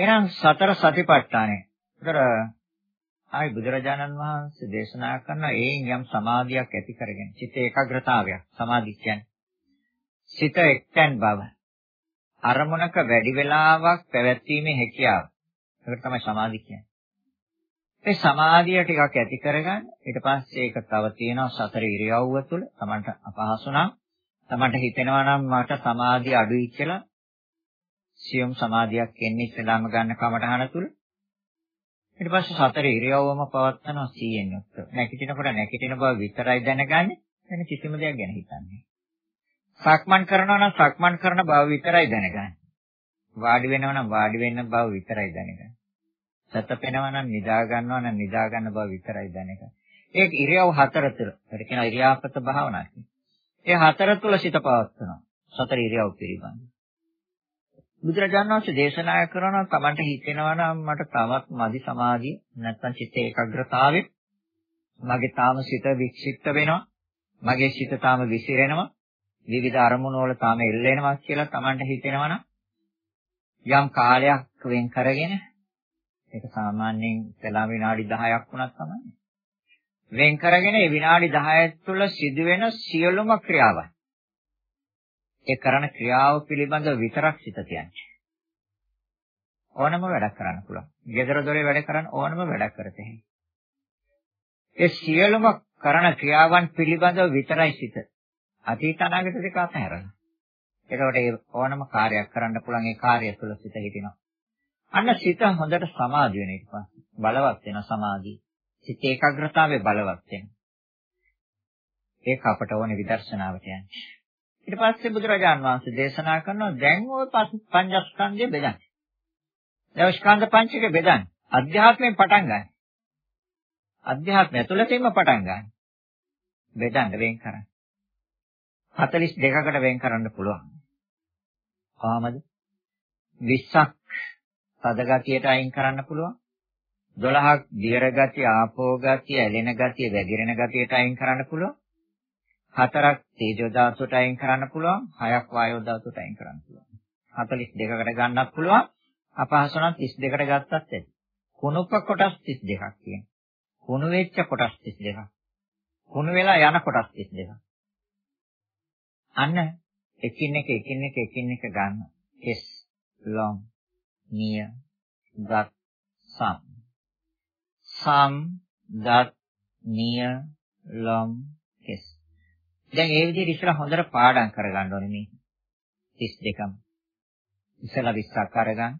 එහෙනම් සතර සතිපට්ඨානය. ඒතර ආයි බුදුරජාණන් වහන්සේ දේශනා කරන ඒන් යම් සමාධියක් ඇති කරගෙන චිත්ත ඒකාග්‍රතාවයක් සමාධි කියන්නේ. සිත එක්තැන් බව. අරමුණක වැඩි වෙලාවක් පැවැත්වීමේ හැකියාව. ඒකට තමයි සමාධි කියන්නේ. ඒ සමාධිය ටිකක් ඇති කරගන්න ඊට පස්සේ ඒක තව තියෙනවා සතර ඉරියව්ව තුළ තමන්ට අපහසු නම් තමන්ට හිතෙනවා නම් මට සමාධිය අඩුයි කියලා සියුම් සමාධියක් එන්නේ ඉස්සලාම ගන්න කමටහන තුල ඊට පස්සේ සතර ඉරියව්වම පවත්නවා 100න් යුක්ත. නැගිටිනකොට නැගිටින බව විතරයි දැනගන්නේ. වෙන කිසිම දෙයක් ගැන හිතන්නේ සක්මන් කරනවා නම් සක්මන් කරන බව විතරයි දැනගන්නේ. වාඩි වෙනවා නම් වාඩි වෙන්න බව විතරයි දැනගන්නේ. සතපෙනවා නම් නිදා ගන්නවා නම් නිදා ගන්න බව විතරයි දැනගන්නේ. ඒක ඉරියව් හතර තුළ. ඒක කියන ඉරියාපත භාවනාව. ඒ හතර තුළ සිත පවත්වනවා. සතර ඉරියව් පිළිබඳ. බුදුරජාණන් වහන්සේ දේශනා කරනවා තමන්ට හිතෙනවා නම් මට තවත් මදි සමාධිය නැත්නම් චිත්ත ඒකාග්‍රතාවෙ මගේ තාම සිත වික්ෂිප්ත වෙනවා. මගේ සිත තාම විසිරෙනවා. විවිධ අරමුණු වල තාම එල්ලෙනවා කියලා තමන්ට හිතෙනවා නම් යම් කාලයක් වෙන් කරගෙන ඒක සාමාන්‍යයෙන් ඉතලා විනාඩි 10ක් වුණත් තමයි. වෙන් කරගෙන ඒ විනාඩි 10 තුළ සිදුවෙන සියලුම ක්‍රියාවන් ඒ කරන ක්‍රියාව පිළිබඳව විතරක් සිත තියන්නේ. ඕනම වැඩක් කරන්න පුළුවන්. gedara dore වැඩ කරන්න ඕනම වැඩක් කරතේ. ඒ සියලුම කරන ක්‍රියාවන් පිළිබඳව විතරයි සිත. අතීත අනාගත දෙක අතහැරලා. එතකොට ඒ ඕනම කාර්යයක් කරන්න පුළුවන් ඒ කාර්යය තුළ සිත හිටිනවා. අන්න සිත හොඳට සමාධි වෙන ඊට පස්සේ බලවත් වෙන සමාධිය. සිත ඒකාග්‍රතාවයේ බලවත් වෙන. ඒක අපට ඕනේ විදර්ශනාවට යන්නේ. ඊට පස්සේ බුදුරජාන් වහන්සේ දේශනා කරනවා දැන් ওই පංචස්කන්ධය බෙදන්න. දැන් ස්කන්ධ පංචක බෙදන්න. අධ්‍යාත්මයෙන් පටන් ගන්න. අධ්‍යාත්මය තුළතින්ම පටන් ගන්න. බෙදන්න වෙන් කරන්න. 42කට වෙන් කරන්න පුළුවන්. කොහමද? 20ක් තදගතියට අයින් කරන්න පුළුවන්. 12ක් දියර ගතිය, ආපෝ ගතිය, ඇලෙන ගතිය, වැగిරෙන ගතියට අයින් කරන්න පුළුවන්. හතරක් තේජෝ ධාතුවට අයින් කරන්න පුළුවන්. හයක් වායෝ ධාතුවට අයින් කරන්න පුළුවන්. 42කට ගන්නත් පුළුවන්. අපහසු නම් 32කට ගත්තත් ඇති. කුණුප කොටස් 32ක් තියෙනවා. කුණු වෙච්ච කොටස් 32ක්. කුණු වෙලා යන කොටස් 32ක්. අන්න එකින් එක එකින් එක එකින් එක ගන්න. කෙස්, ලොම්, නිය, දත්, සම්. සම්, දත්, නිය, ලොම්, කෙස්. දැන් ඒ විදිහට ඉස්සර හොඳට පාඩම් කරගන්න ඕනේ මේ 32ම. ඉස්සලා 20ක් අරගන්න.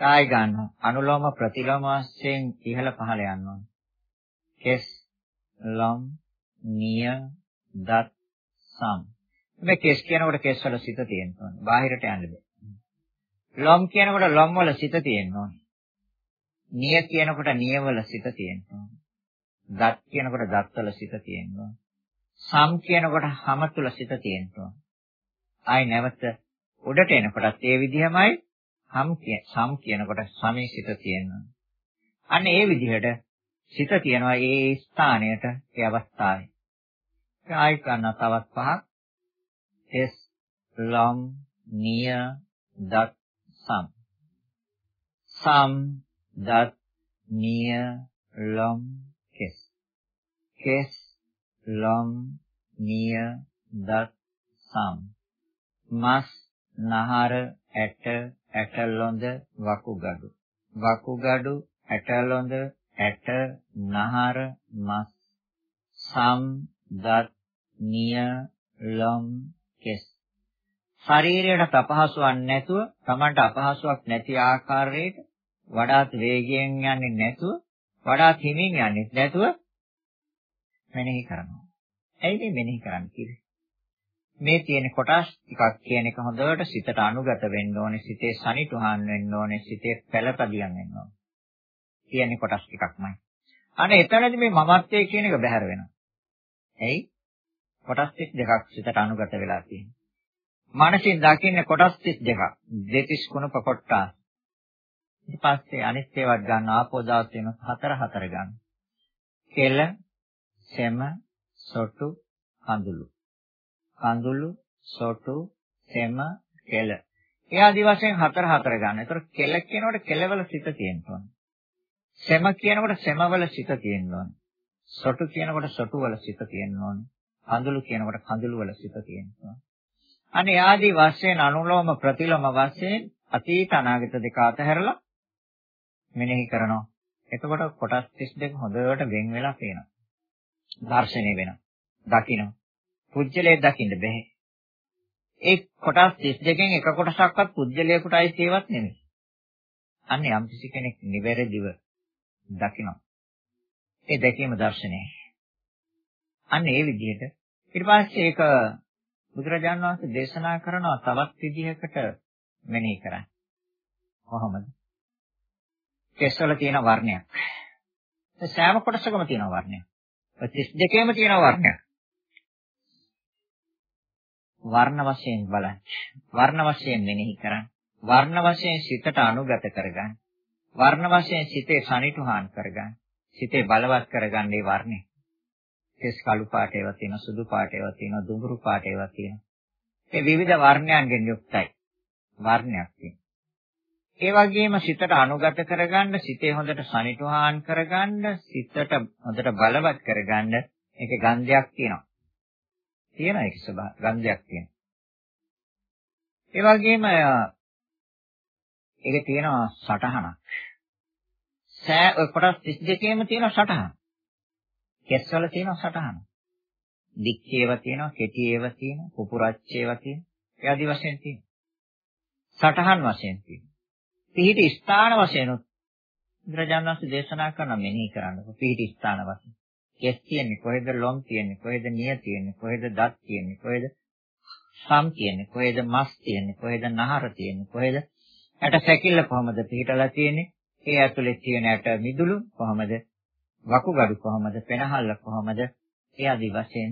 කායි ගන්නවා. අනුලෝම ප්‍රතිලෝම වශයෙන් ඉහළ පහළ යනවා. කෙස්, ලොම්, නිය, දත්, සම්. මේ කෙස් කියනකොට කෙස් වල සිත තියෙන්න ඕනේ. බාහිරට යන්න බෑ. ලොම් කියනකොට ලොම් වල සිත තියෙන්න ඕනේ. නිය කියනකොට නිය වල සිත තියෙන්න ඕනේ. දත් කියනකොට දත් වල සිත තියෙන්න ඕනේ. සම් කියනකොට හැම තුල සිත තියෙන්න ඕනේ. ආයි නැවත උඩට එනකොටත් ඒ විදිහමයි හම් කිය සම් කියනකොට සමේ සිත තියෙනවා. අන්න ඒ විදිහට සිත තියෙනවා ඒ ස්ථානයට ඒ අවස්ථාවේ. ආයි කරන තවත් පහක් S ලම් නිය දත් සම් සම් දත් නිය ලම් කෙස් කෙස් ලම් නිය දත් සම්. මස් නහර ඇට ඇටලොඳ වකුගඩු. වකුගඩු ඇටලොඳ ඇට නහර මස් සම් දත් නිය ලොම් කෙස්. ශරීරයට අපහසුවක් නැතුව Tamanට අපහසුයක් නැති ආකාරයට වඩාත් වේගයෙන් යන්නේ නැතුව වඩාත් හිමින් යන්නේ නැතුව මෙනෙහි කරනවා. ඇයි මේ මෙනෙහි කරන්න කිව්වේ? මේ තියෙන කොටස් ටිකක් කියන එක හොඳට සිතට අනුගත වෙන්න ඕනේ සිතේ සනිටුහන් වෙන්න ඕනේ සිතේ පළපදියම් වෙන්න ඕනේ. කියන්නේ කොටස් ටිකක්මයි. අනේ එතනදී මේ මමත්වයේ කියන එක බැහැර වෙනවා. එයි කොටස් 32ක් සිතට අනුගත වෙලා තියෙනවා. මනසින් දකින්න කොටස් 32ක් දෙතිස් කුණ පකොට්ටා. ඊට පස්සේ අනිත් ඒවාත් ගන්න ආපෝ දාසයෙන් හතර හතර ගන්න. කෙල සෙම සොටු කඳුළු කඳුළු, සොටු, සෙම, කෙල. ඒ ආදි වශයෙන් හතර හතර ගන්න. ඒතර කෙල කියනකොට කෙලවල සිත තියෙන්න ඕනේ. සෙම කියනකොට සෙමවල සිත තියෙන්න ඕනේ. සොටු කියනකොට සොටුවල සිත තියෙන්න ඕනේ. කඳුළු කියනකොට කඳුළුවල සිත තියෙන්න ඕනේ. අනේ ආදි වශයෙන් අනුලෝම ප්‍රතිලෝම වශයෙන් අතීත අනාගත දෙක අතහැරලා මෙනෙහි කරනවා. එතකොට කොටස් 32 හොඳට වෙන් වෙලා පේනවා. දර්ශනය වෙනවා. දකින්න. පුජ්‍යලයේ දකින්න බෑ. ඒ කොටස් 32කින් එක කොටසක්වත් පුජ්‍යලයකට අයිතිවත් නෙමෙයි. අන්න යම් කිසි කෙනෙක් නිවැරදිව දකිනවා. ඒ දැකීම දර්ශනයයි. අන්න ඒ විදිහට ඊට පස්සේ ඒක බුදුරජාණන් වහන්සේ දේශනා කරනවා තවත් විදිහකට මෙනෙහි කරන්න. කොහොමද? කෙස්වල තියෙන වර්ණයක්. සෑම කොටසකම තියෙන වර්ණයක්. 32කේම තියෙන වර්ණයක්. වර්ණ වශයෙන් බලන්න. වර්ණ වශයෙන් මෙනෙහි කරන්න. වර්ණ වශයෙන් සිතට අනුගත කරගන්න. වර්ණ වශයෙන් සිතේ සනිටුහාන් කරගන්න. සිතේ බලවත් කරගන්න මේ වර්ණය. කෙස් කළු පාට ඒවා තියෙනවා, සුදු පාට ඒවා තියෙනවා, දුඹුරු පාට ඒවා තියෙනවා. ඒ විවිධ වර්ණයන්ගෙන් යුක්තයි. වර්ණයක් තියෙනවා. ඒ වගේම සිතට අනුගත කරගන්න, සිතේ හොඳට සනිටුහාන් කරගන්න, සිතට හොඳට බලවත් කරගන්න ඒකේ ගන්ධයක් තියෙනවා. තියෙන එක ස්වභාව ගන්ධයක් තියෙන. ඒ වගේම ඒකේ තියෙනවා සටහනක්. සෑ කොටස් 32කේම තියෙන සටහන. කෙස්වල තියෙන සටහන. දික්කේව තියෙනවා, කෙටිේව තියෙනවා, කුපුරච්චේව තියෙනවා. ඒ ආදි වශයෙන් තියෙනවා. සටහන් වශයෙන් තියෙනවා. පිහිටි ස්ථාන වශයෙන් උත් බුදුරජාණන් වහන්සේ දේශනා කරන මෙනෙහි කරන්නකො. පිහිටි ස්ථාන වශයෙන්. කෙස් තියෙන්නේ කොහෙද? ලොම් තියෙන්නේ කොහෙද? නිය තියෙන්නේ කොහෙද? දත් තියෙන්නේ කොහෙද? සම් තියෙන්නේ කොහෙද? මස් තියෙන්නේ කොහෙද? නහර තියෙන්නේ කොහෙද? ඇට සැකිල්ල කොහමද පිටලා තියෙන්නේ? ඒ ඇතුලේ තියෙන ඇට මිදුළු කොහමද? වකුගඩු කොහමද? පෙනහල්ල කොහමද? ඒ ආදි වශයෙන්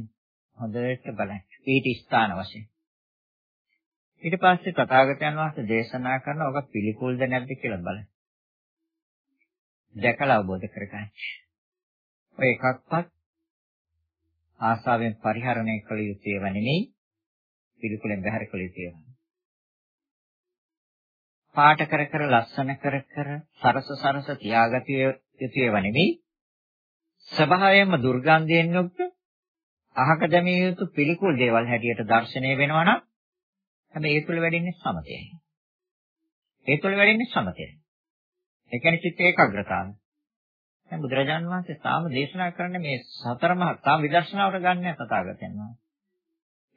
හොඳට බලන්න. පීටි ස්ථාන වශයෙන්. ඊට පස්සේ තථාගතයන් වහන්සේ දේශනා කරන ඔබ පිළිකුල්ද නැද්ද කියලා බලන්න දැකලා අවබෝධ කරගන්න. ඔය එකක්වත් ආසාවෙන් පරිහරණය කළ යුතු ඒවා නෙමෙයි පිළිකුලෙන් බැහැර කළ යුතු ඒවා. පාට කර කර ලස්සන කර කර සරස සරස තියාගatiය යුතු ඒවා නෙමෙයි ස්වභාවයෙන්ම දුර්ගන්ධයෙන් යුක්ත අහක දැමිය යුතු පිළිකුල් දේවල් හැටියට දැర్శණය වෙනවා නම් හැබැයි ඒ තුල වැඩින්නේ සමතයයි. ඒ තුල වැඩින්නේ සමතයයි. ඒ කියන්නේ චිත්ත ඒකාග්‍රතාවය. දැන් බුදුරජාන් වහන්සේ තාම දේශනා කරන්නේ මේ සතර මහා තාම විදර්ශනාවට ගන්න තථාගතයන් වහන්සේ.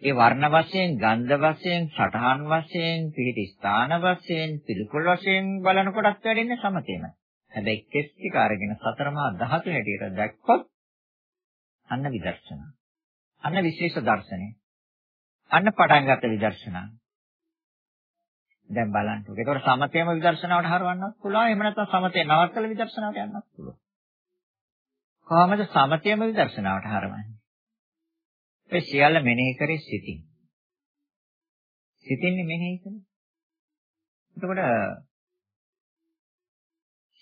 ඒ වර්ණ වශයෙන්, ගන්ධ වශයෙන්, සටහන් වශයෙන්, පිහිටි ස්ථාන වශයෙන්, පිළිකුල් වශයෙන් බලනකොටත් වැඩින්නේ සමතේම. හැබැයි කෙස් ටික අරගෙන සතර මහා ධාතු හැටියට දැක්කොත් අන්න විදර්ශනා. අන්න විශේෂ දර්ශනය. අන්න පටන් ගත්ත විදර්ශනා. දැන් බලන්න. ඒකෝර සමතේම විදර්ශනාවට හරවන්නත් පුළුවන්. එහෙම නැත්නම් සමතේ නවත්තල විදර්ශනාවට යන්නත් පුළුවන්. කොහොමද සමතේම විදර්ශනාවට හරවන්නේ? ඒ සියල්ල මෙනෙහි කරේ සිතින්. සිතින්නේ මෙනෙහි කරන්නේ. එතකොට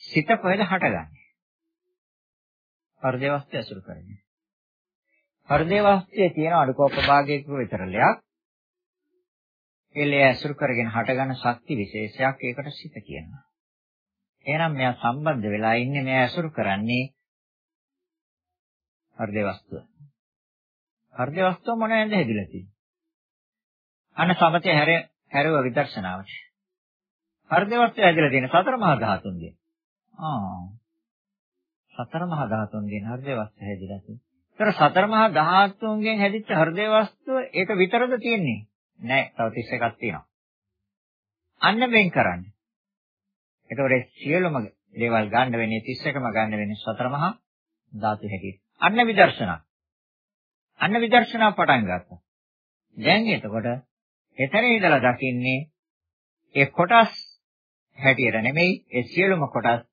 සිත කොහෙද හටගන්නේ? හෘදේවස්තය අසුරු කරන්නේ. හෘදේවස්තයේ තියෙන අඩුකෝප භාගයක විතරලයක් එලේ අසුරු කරගෙන හටගන්න ශක්ති විශේෂයක් ඒකට සිත කියනවා. එහෙනම් මෙයා සම්බන්ධ වෙලා ඉන්නේ මෙයා අසුරු කරන්නේ හෘදේවස්තුව. හෘදේවස්තුව මොනවෙන්ද හැදිලා තියෙන්නේ? අන්න සමතේ හැර හැරව විදර්ශනාවට. හෘදේවස්තුව හැදිලා තියෙන සතර මහා ධාතුන්ගෙන්. ආ. සතර මහා ධාතුන්ගෙන් හෘදේ වස්තු හැදිලා තියෙනවා. ඒතර සතර මහා ධාතුන්ගෙන් හැදිච්ච හෘදේ වස්තුව ඒක විතරද තියෙන්නේ? නෑ, තව 31ක් තියෙනවා. අන්න වෙන් කරන්න. ඒතකොට සියලුම දේවල් ගන්න වෙන්නේ 31ම ගන්න වෙන්නේ සතර මහා ධාතු හැටියට. අන්න විදර්ශනා. අන්න විදර්ශනා පටන් ගත්තා. දැන් එතකොට එතන ඉඳලා දකින්නේ ඒ කොටස් හැටියට නෙමෙයි ඒ සියලුම කොටස්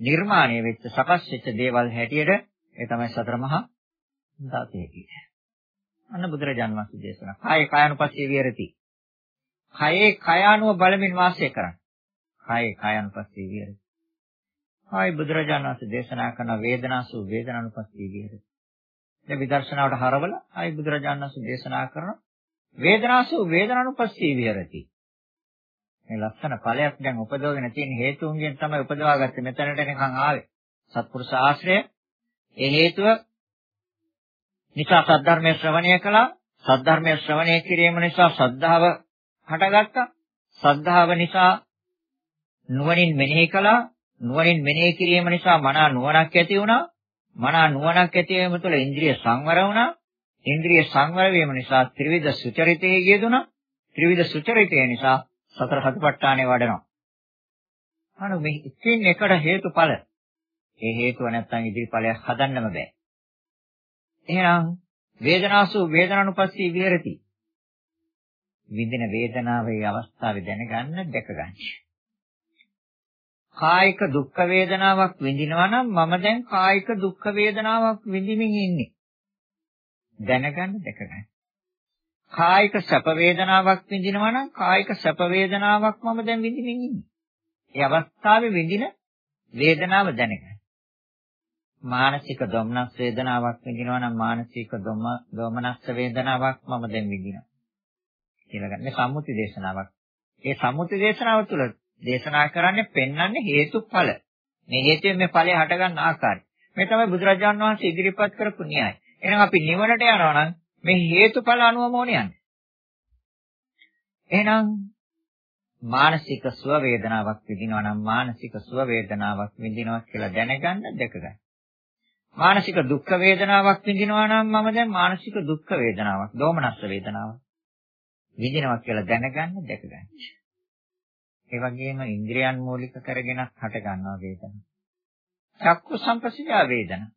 නිර්මාණය වෙච්ච සකස් වෙච්ච දේවල් හැටියට ඒ තමයි සතර මහා ධාතු හැටියට. අන්න බුදුරජාන් වහන්සේ දේශනා. කායේ කායනුපස්සී විහෙරති. කයේ කයානුව බලමින් වාසය කරන්න. කායේ කායනුපස්සී විහෙරති. ආයි බුදුරජාණන් වහන්සේ දේශනා කරන වේදනාසු වේදනානුපස්සී විහෙරති. දැන් විදර්ශනාවට හරවලා ආයි බුදුරජාණන් වහන්සේ දේශනා කරන වේදනාසු වේදනානුපස්සී විහෙරති. මේ ලස්සන ඵලයක් දැන් උපදවගෙන තියෙන හේතුන්ගෙන් තමයි උපදවාගත්තේ මෙතනට නිකන් ආවේ. සත්පුරුෂ ආශ්‍රය ඒ හේතුව නිසා සද්ධර්මය ශ්‍රවණය කළා. සද්ධර්මය ශ්‍රවණය කිරීම නිසා ශ්‍රද්ධාව හටගත්තා. ශ්‍රද්ධාව නිසා නුවණින් මෙනෙහි කළා. නුවණින් මෙනෙහි කිරීම නිසා මනා නුවණක් ඇති වුණා. මනා නුවණක් ඇති වීම තුළ ඉන්ද්‍රිය සංවර වුණා. ඉන්ද්‍රිය සංවර වීම නිසා ත්‍රිවිධ සුචරිතයේ යෙදුණා. ත්‍රිවිධ සුචරිතය නිසා සතර සතිපට්ඨානෙ වඩනවා. අනු මේ එකින් එකට හේතුඵල. ඒ හේතුව නැත්තම් ඉදිරිඵලයක් හදන්නම බෑ. එහෙනම් වේදනාසු වේදනානුපස්සී විහෙරති. විඳින වේදනාවේ අවස්ථාවේ දැනගන්න දැකගන්න. කායික දුක් වේදනාවක් විඳිනවා නම් මම දැන් කායික දුක් වේදනාවක් විඳිමින් ඉන්නේ. දැනගන්න දැකගන්න. කායික සැප වේදනාවක් විඳිනවා නම් කායික සැප වේදනාවක් මම දැන් විඳින්න ඉන්නේ. ඒ අවස්ථාවේ විඳින වේදනාව දැනගන්න. මානසික දොම්නස් වේදනාවක් විඳිනවා නම් මානසික දොමනස් වේදනාවක් මම දැන් විඳිනවා. කියලා ගන්න. මේ සම්මුති දේශනාවක්. ඒ සම්මුති දේශනාව තුළ දේශනා කරන්නේ පෙන්වන්නේ හේතුඵල. මේ හේතුවෙන් මේ ඵලය හටගන්න ආකාරය. මේ තමයි බුදුරජාණන් වහන්සේ ඉදිරිපත් කරපු න්‍යාය. එහෙනම් අපි නිවනට යනවා නම් මේ හේතුඵල අනුවම ඕනේ යන්නේ. එහෙනම් මානසික සුව වේදනාවක් විඳිනවා නම් මානසික සුව වේදනාවක් විඳිනවා කියලා දැනගන්න දැකගන්න. මානසික දුක් වේදනාවක් විඳිනවා නම් මම දැන් මානසික දුක් වේදනාවක්, දෝමනස්ස වේදනාවක් විඳිනවා කියලා දැනගන්න දැකගන්න. ඒ වගේම ඉන්ද්‍රියන් මූලික කරගෙන හට ගන්නවා වේදනා. චක්කු සංපස්සජා වේදනා.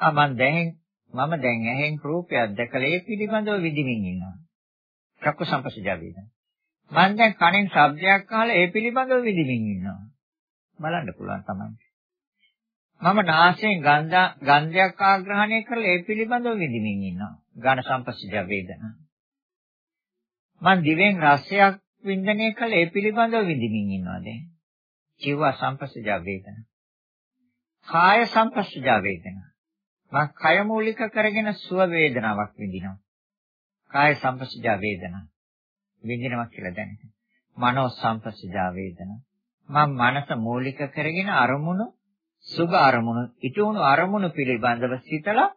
ආ මම දැන් මම දැන් ඇහෙන් රූපයක් දැකලා ඒ පිළිබඳව විඳින්න ඉන්නවා. චක්කු සංපස්සජා වේදනා. මම දැන් කනෙන් ශබ්දයක් අහලා ඒ පිළිබඳව විඳින්න ඉන්නවා. බලන්න පුළුවන් තමයි. මම නාසයෙන් ගන්ධ ගන්ධයක් ආග්‍රහණය කරලා ඒ පිළිබඳව විඳින්න ඉන්නවා. ඝන සංපස්සජා වේදනා. මම දිවෙන් රසයක් වින්දනය කළා ඒ පිළිබඳව විඳින්න ඉන්නවා දැන්. ජීව සංපස්සජා වේදනා. කාය සංපස්සජා වේදනා. මම කය මූලික කරගෙන සුව වේදනාවක් විඳිනවා. කාය සංපස්සජා වේදනා. විඳිනවා කියලා දැනෙනවා. මනෝ සංපස්සජා වේදනා. මම මනස මූලික කරගෙන අරමුණු සුභ අරමුණු ඊටුණු අරමුණු පිළිබඳව සිතලා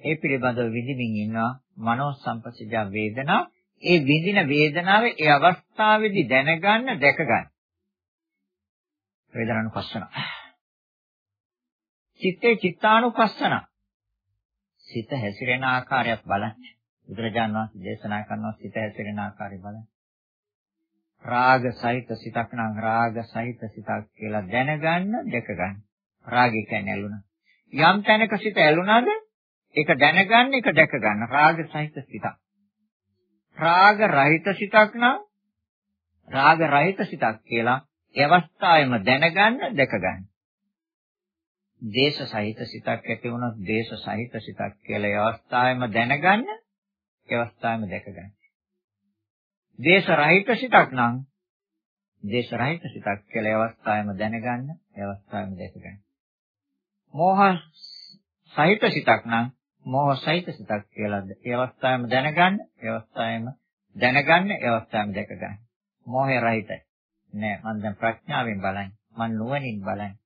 ඒ පිළිබඳව විඳින්මින් ඉන්නවා. මනෝ සංපස්සජා වේදනා. ඒ විඳින වේදනාව ඒ අවස්ථාවේදී දැනගන්න දැකගන්න. වේදනානුපස්සන. චිත්තේ චිත්තානුපස්සන. සිත හැසිරෙන ආකාරයක් බලන්න. බුදුරජාණන් වහන්සේ දේශනා කරනවා සිත හැසිරෙන ආකාරය බලන්න. රාග සහිත සිතක් නම් රාග සහිත සිතක් කියලා දැනගන්න දැකගන්න. රාගය කියන්නේ ඇලුනා යම් තැනක සිත ඇලුනාද ඒක දැනගන්න ඒක දැකගන්න රාග සහිත සිතක් රාග රහිත සිතක් නම් රාග රහිත සිතක් කියලා ඒ අවස්ථාවෙම දැනගන්න දැකගන්න. දේශ සහිත සිතක් ඇති වුණොත් දේශ සහිත සිතක් කියලා ඒ අවස්ථාවෙම දැනගන්න ඒ අවස්ථාවෙම දැකගන්න. දේශ රහිත සිතක් නම් දේශ රහිත සිතක් කියලා ඒ අවස්ථාවෙම දැනගන්න ඒ අවස්ථාවෙම දැකගන්න. මෝහ සහිත සිතක් නම් මෝහ සහිත සිතක් කියලා ඒ අවස්ථාවෙම දැනගන්න, ඒ අවස්ථාවෙම දැනගන්න, ඒ අවස්ථාවෙම දැක ගන්න. මෝහය රහිතයි. නෑ මම දැන් ප්‍රඥාවෙන් බලන්නේ. මම නුවණින් බලන්නේ.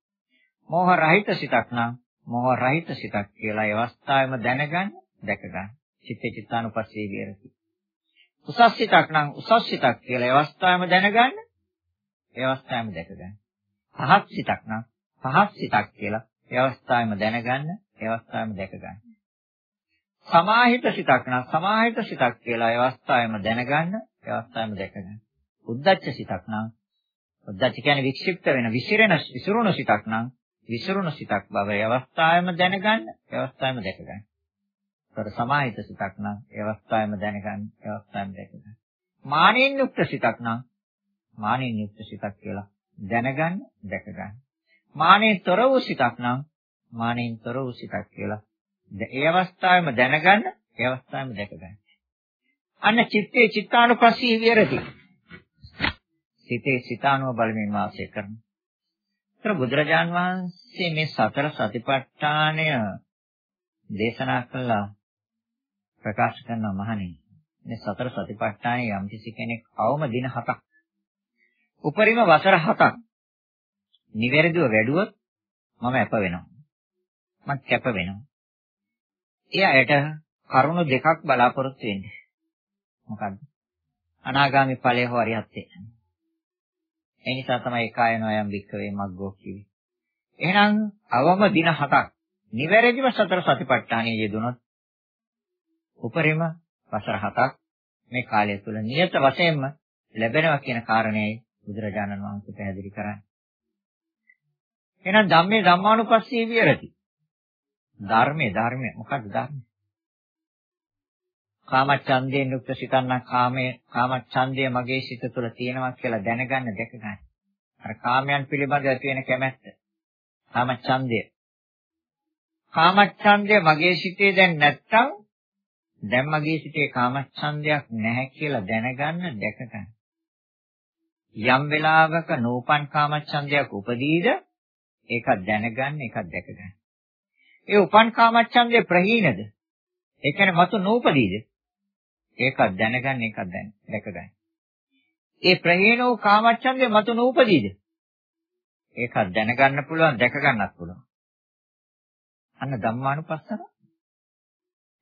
මෝහ රහිත සිතක් නම් මෝහ රහිත සිතක් කියලා ඒ අවස්ථාවෙම දැනගන්න, දැක ගන්න. චිත්ත චිත්තානුපස්සී විරති. උසස් සිතක් නම් උසස් සිතක් කියලා ඒ අවස්ථාවෙම දැනගන්න, ඒ අවස්ථාවෙම දැක ගන්න. පහත් සිතක් නම් පහත් සිතක් කියලා ඒ අවස්ථාවෙම දැනගන්න, ඒ අවස්ථාවෙම දැක ගන්න. සමාහිත සිතක් නම් සමාහිත සිතක් කියලා ඒ අවස්ථාවෙම දැනගන්න, ඒ අවස්ථාවෙම දැකගන්න. උද්දච්ච සිතක් නම් උද්දච්ච කියන්නේ වික්ෂිප්ත වෙන, විසිරෙන, විසිරුණු සිතක් නම් විසිරුණු සිතක් බව ඒ අවස්ථාවෙම දැනගන්න, ඒ අවස්ථාවෙම දැකගන්න. ඒතර සමාහිත සිතක් නම් ඒ අවස්ථාවෙම දැනගන්න, ඒ අවස්ථාවෙම දැකගන්න. මානෙන් යුක්ත සිතක් නම් මානෙන් යුක්ත සිතක් කියලා දැනගන්න, දැකගන්න. මානෙන් තොර වූ සිතක් නම් මානෙන් තොර වූ සිතක් කියලා ඒ අවස්ථාවෙම දැනගන්න, ඒ අවස්ථාවෙම දැකගන්න. අන්න චිත්තේ චිත්තානුපස්සී විරති. සිතේ සිතානුව බලමින් වාසය කරනවා. ඒතර බුදුරජාන් වහන්සේ මේ සතර සතිපට්ඨානය දේශනා කළා ප්‍රකාශ කරන මහණෙනි. මේ සතර සතිපට්ඨානය යම් කිසි කෙනෙක් අවම දින 7ක් උපරිම වසර 7ක් නිවැරදිව වැඩුවොත් මම අප වෙනවා. මම කැප වෙනවා. ඒ අයට කරුණු දෙකක් බලාපොරොත්තු වෙන්නේ. මොකද්ද? අනාගාමි ඵලය හෝ අරිහත්ත්වය. ඒ නිසා තමයි කායනෝ යම් වික්කවේ මග්ගෝ කිව්වේ. එහෙනම් අවම දින හතක් නිවැරදිව සතර සතිපට්ඨානයේ යෙදුනොත් උපරිම වසර හතක් මේ කාලය තුල නියත වශයෙන්ම ලැබෙනවා කියන කාරණේයි බුදුරජාණන් වහන්සේ පැහැදිලි කරන්නේ. එහෙනම් ධම්මේ ධම්මානුපස්සී විරති. ධර්මයේ ධර්මය මොකක්ද ධර්මය? කාමච්ඡන්දයෙන් යුක්ත සිතන්න කාමයේ කාමච්ඡන්දය මගේ සිත තුළ තියෙනවා කියලා දැනගන්න දැක ගන්න. අර කාමයන් පිළිබඳ ඇති වෙන කැමැත්ත. කාමච්ඡන්දය. කාමච්ඡන්දය මගේ සිතේ දැන් නැත්තම් දැන් මගේ සිතේ කාමච්ඡන්දයක් නැහැ කියලා දැනගන්න දැක ගන්න. යම් වෙලාවක නූපන් කාමච්ඡන්දයක් උපදීද ඒක දැනගන්න ඒක දැක ගන්න. ඒ උපන් කාමච්ඡන්දේ ප්‍රහීනද? ඒ කියන්නේ මතු නූපදීද? ඒකක් දැනගන්න ඒකක් දැන දැකගන්න. ඒ ප්‍රහීන වූ කාමච්ඡන්දේ මතු නූපදීද? ඒකක් දැනගන්න පුළුවන් දැක ගන්නත් පුළුවන්. අන්න ධම්මානුපස්සන.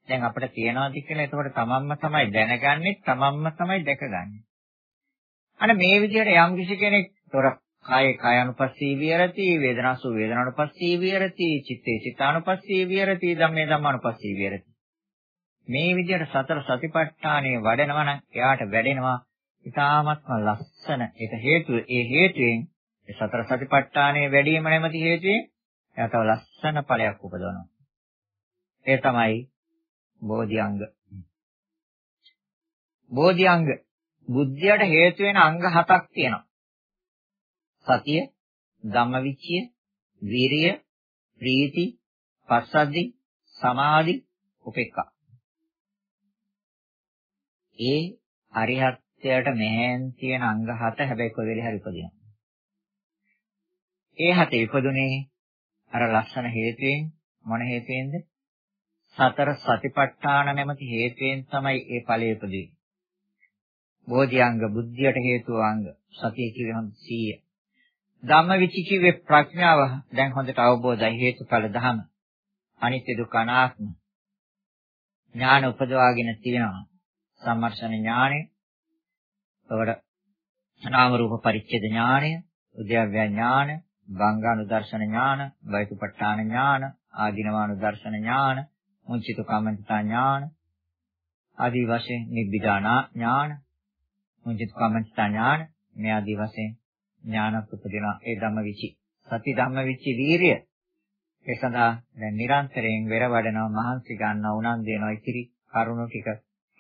දැන් අපිට තියනවාද කියලා එතකොට තමන්ම තමයි දැනගන්නේ තමන්ම තමයි දැකගන්නේ. අන්න මේ විදිහට යම් කිසි කෙනෙක් තොර කායේ කායानुපස්සී විහෙරති වේදනාසු වේදනානුපස්සී විහෙරති චිත්තේ චිත්තානුපස්සී විහෙරති ධම්මේ ධම්මානුපස්සී විහෙරති. මේ විදිහට සතර සතිපට්ඨානයේ වඩනවා නම් එයාට වැඩෙනවා ඊටාත්ම ලස්සන. ඒක හේතුව ඒ හේතුවෙන් ඒ සතර සතිපට්ඨානයේ වැඩිම නැමැති හේතුවෙන් එයාට ලස්සන ඵලයක් උපදවනවා. ඒ තමයි බෝධිඅංග. බෝධිඅංග බුද්ධියට හේතු වෙන අංග හතක් තියෙනවා. සතිය, ධම්මවිචය, වීරිය, ප්‍රීති, පස්සද්ධි, සමාධි, උපේක්ඛා. ඒ අරිහත්ත්වයට මෙහෙන් තියෙන අංග හත හැබැයි කොයි වෙලේ හරි උපදිනවා. ඒ හතේ ඉපදුනේ අර ලස්සන හේතුයෙන් මොන හේතුයෙන්ද? සතර සතිපට්ඨාන නැමැති හේතුයෙන් තමයි ඒ ඵලය උපදින්නේ. බෝධිඅංග බුද්ධියට හේතු අංග සතිය කිව්වේ හොඳ 100. ධම්මවිචි කිව්වේ ප්‍රඥාව දැන් හොඳට අවබෝධයි හේතුඵල ධම. අනිත්‍ය දුක්ඛ අනාත්ම ඥාන උපදවාගෙන තියෙනවා. සම්මර්ෂණ ඥානය, එතකොට නාම රූප පරිච්ඡේද ඥානය, උද්‍යව්‍ය ඥාන, ගංගානුදර්ශන ඥාන, වෛතුපට්ඨාන ඥාන, ආධිනවානුදර්ශන ඥාන, මුංචිත කම්මන්තා ඥාන, ආදී වශයෙන් නිබ්බිදානා ඥාන, මුංචිත කම්මන්තා ඥාන, මේ ආදී වශයෙන් ඥාන උපදින ඒ ධම්මවිචි. සති ධම්මවිචි වීරිය ඒ සඳහා දැන් නිරන්තරයෙන් වෙර වඩනවා මහන්සි ගන්නවා උනන්දු වෙනවා ඉතිරි කරුණු ටික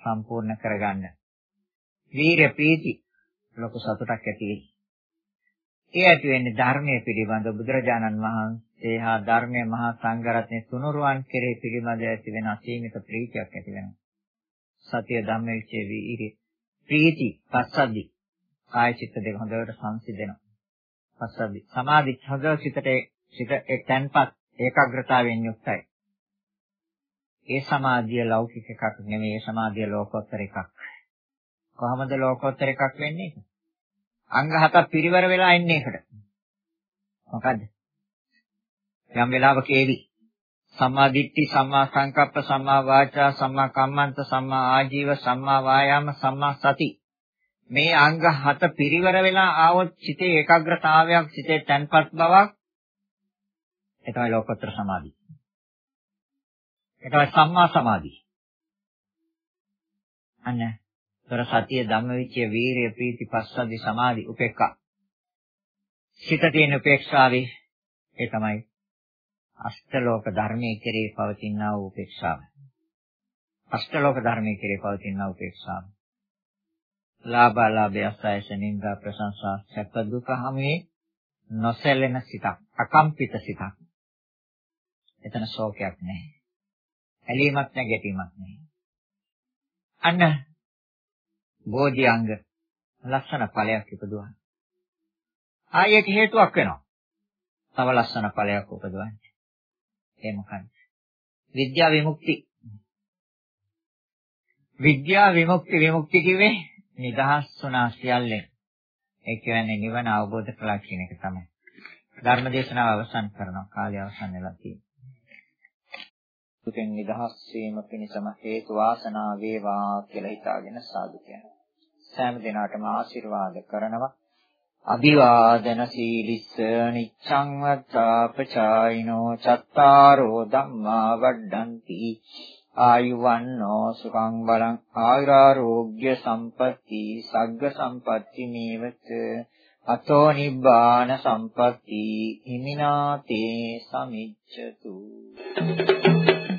සම්පූර්ණ කරගන්න. වීරිය ප්‍රීති ලොකු සතුටක් ඇති වෙයි. ඒ ඇති වෙන්නේ ධර්මයේ පිළිබඳ බුදුරජාණන් වහන්සේ හා ධර්මයේ මහා සංඝරත්නයේ තුනුරුවන් කෙරෙහි පිළිබඳ ඇති වෙන අසීමිත ප්‍රීතියක් ඇති වෙනවා. සතිය ධම්මවිචේ වීරි ප්‍රීති පස්සද්දි කාය චිත්ත දෙක හොඳට සංසිඳෙනවා. පස්සද්දි සමාධි හොඳ සිතට සිත එක්තැන්පත් ඒකාග්‍රතාවයෙන් යුක්තයි. ඒ සමාධිය ලෞකික එකක් නෙමෙයි ඒ සමාධිය ලෝකෝත්තර එකක්. කොහොමද ලෝකෝත්තර එකක් වෙන්නේ? අංග හතක් පිරිවර වෙලා ඉන්නේ ඒකට. මොකද්ද? යම් වෙලාවක ඒවි සම්මා දිට්ඨි සම්මා සංකප්ප සම්මා වාචා සම්මා කම්මන්ත සම්මා ආජීව සම්මා වායාම සම්මා සති මේ අංග හත පිරිවර වෙලා ආවොත් සිතේ ඒකාග්‍රතාවයක් සිතේ තන්පත් බවක් ඒ තමයි ලෝකෝත්තර සමාධිය. ඒ තමයි සම්මා සමාධිය. අන්න තොර සතිය ධම්මවිචය වීරිය ප්‍රීති පස්සද්ධි සමාධි උපේක්ඛා. සිත තියෙන උපේක්ෂාවේ ඒ තමයි අෂ්ටලෝක ධර්මයේ කෙරේ පවතිනා වූ උපේක්ෂාව. අෂ්ටලෝක ධර්මයේ කෙරේ පවතිනා උපේක්ෂාව. ලාභාලාභය අසයස නින්දා ප්‍රශංසා සැප දුක හැමේ නොසැලෙන සිතක් අකම්පිත සිතක් එතන ශෝකයක් නැහැ ඇලීමක් නැහැ ගැටීමක් නැහැ අන්න බෝධි අංග ලස්සන ඵලයක් ඉපදුවා. ආයෙක හේතුවක් වෙනවා. තව ලස්සන ඵලයක් උපදවන්නේ. ඒ මොකක්ද? විද්‍යා විමුක්ති. විද්‍යා විමුක්ති විමුක්ති කිව්වේ නිදහස් වුණා සියල්ලෙන්. ඒ කියන්නේ නිවන අවබෝධ කළා කියන එක තමයි. ධර්ම දේශනාව අවසන් කරනවා. කාලය අවසන් වෙලා තියෙනවා. දුකෙන් නිදහස් වීම පිණිසම හේතු වාසනා වේවා කියලා හිතාගෙන සාදු කියනවා. සෑම දිනාටම ආශිර්වාද කරනවා. අභිවාදන සීලිස්ස නිච්ඡං වත්තාපචායිනෝ චත්තාරෝ ධම්මා වඩ්ඩಂತಿ ආයුවන්නෝ සුඛං බලං ආයුරාෝග්‍ය සම්පatti සග්ග සම්පatti මේවත අතෝ නිබ්බාන සම්පatti හිමිනාතේ සමිච්ඡතු Thank you.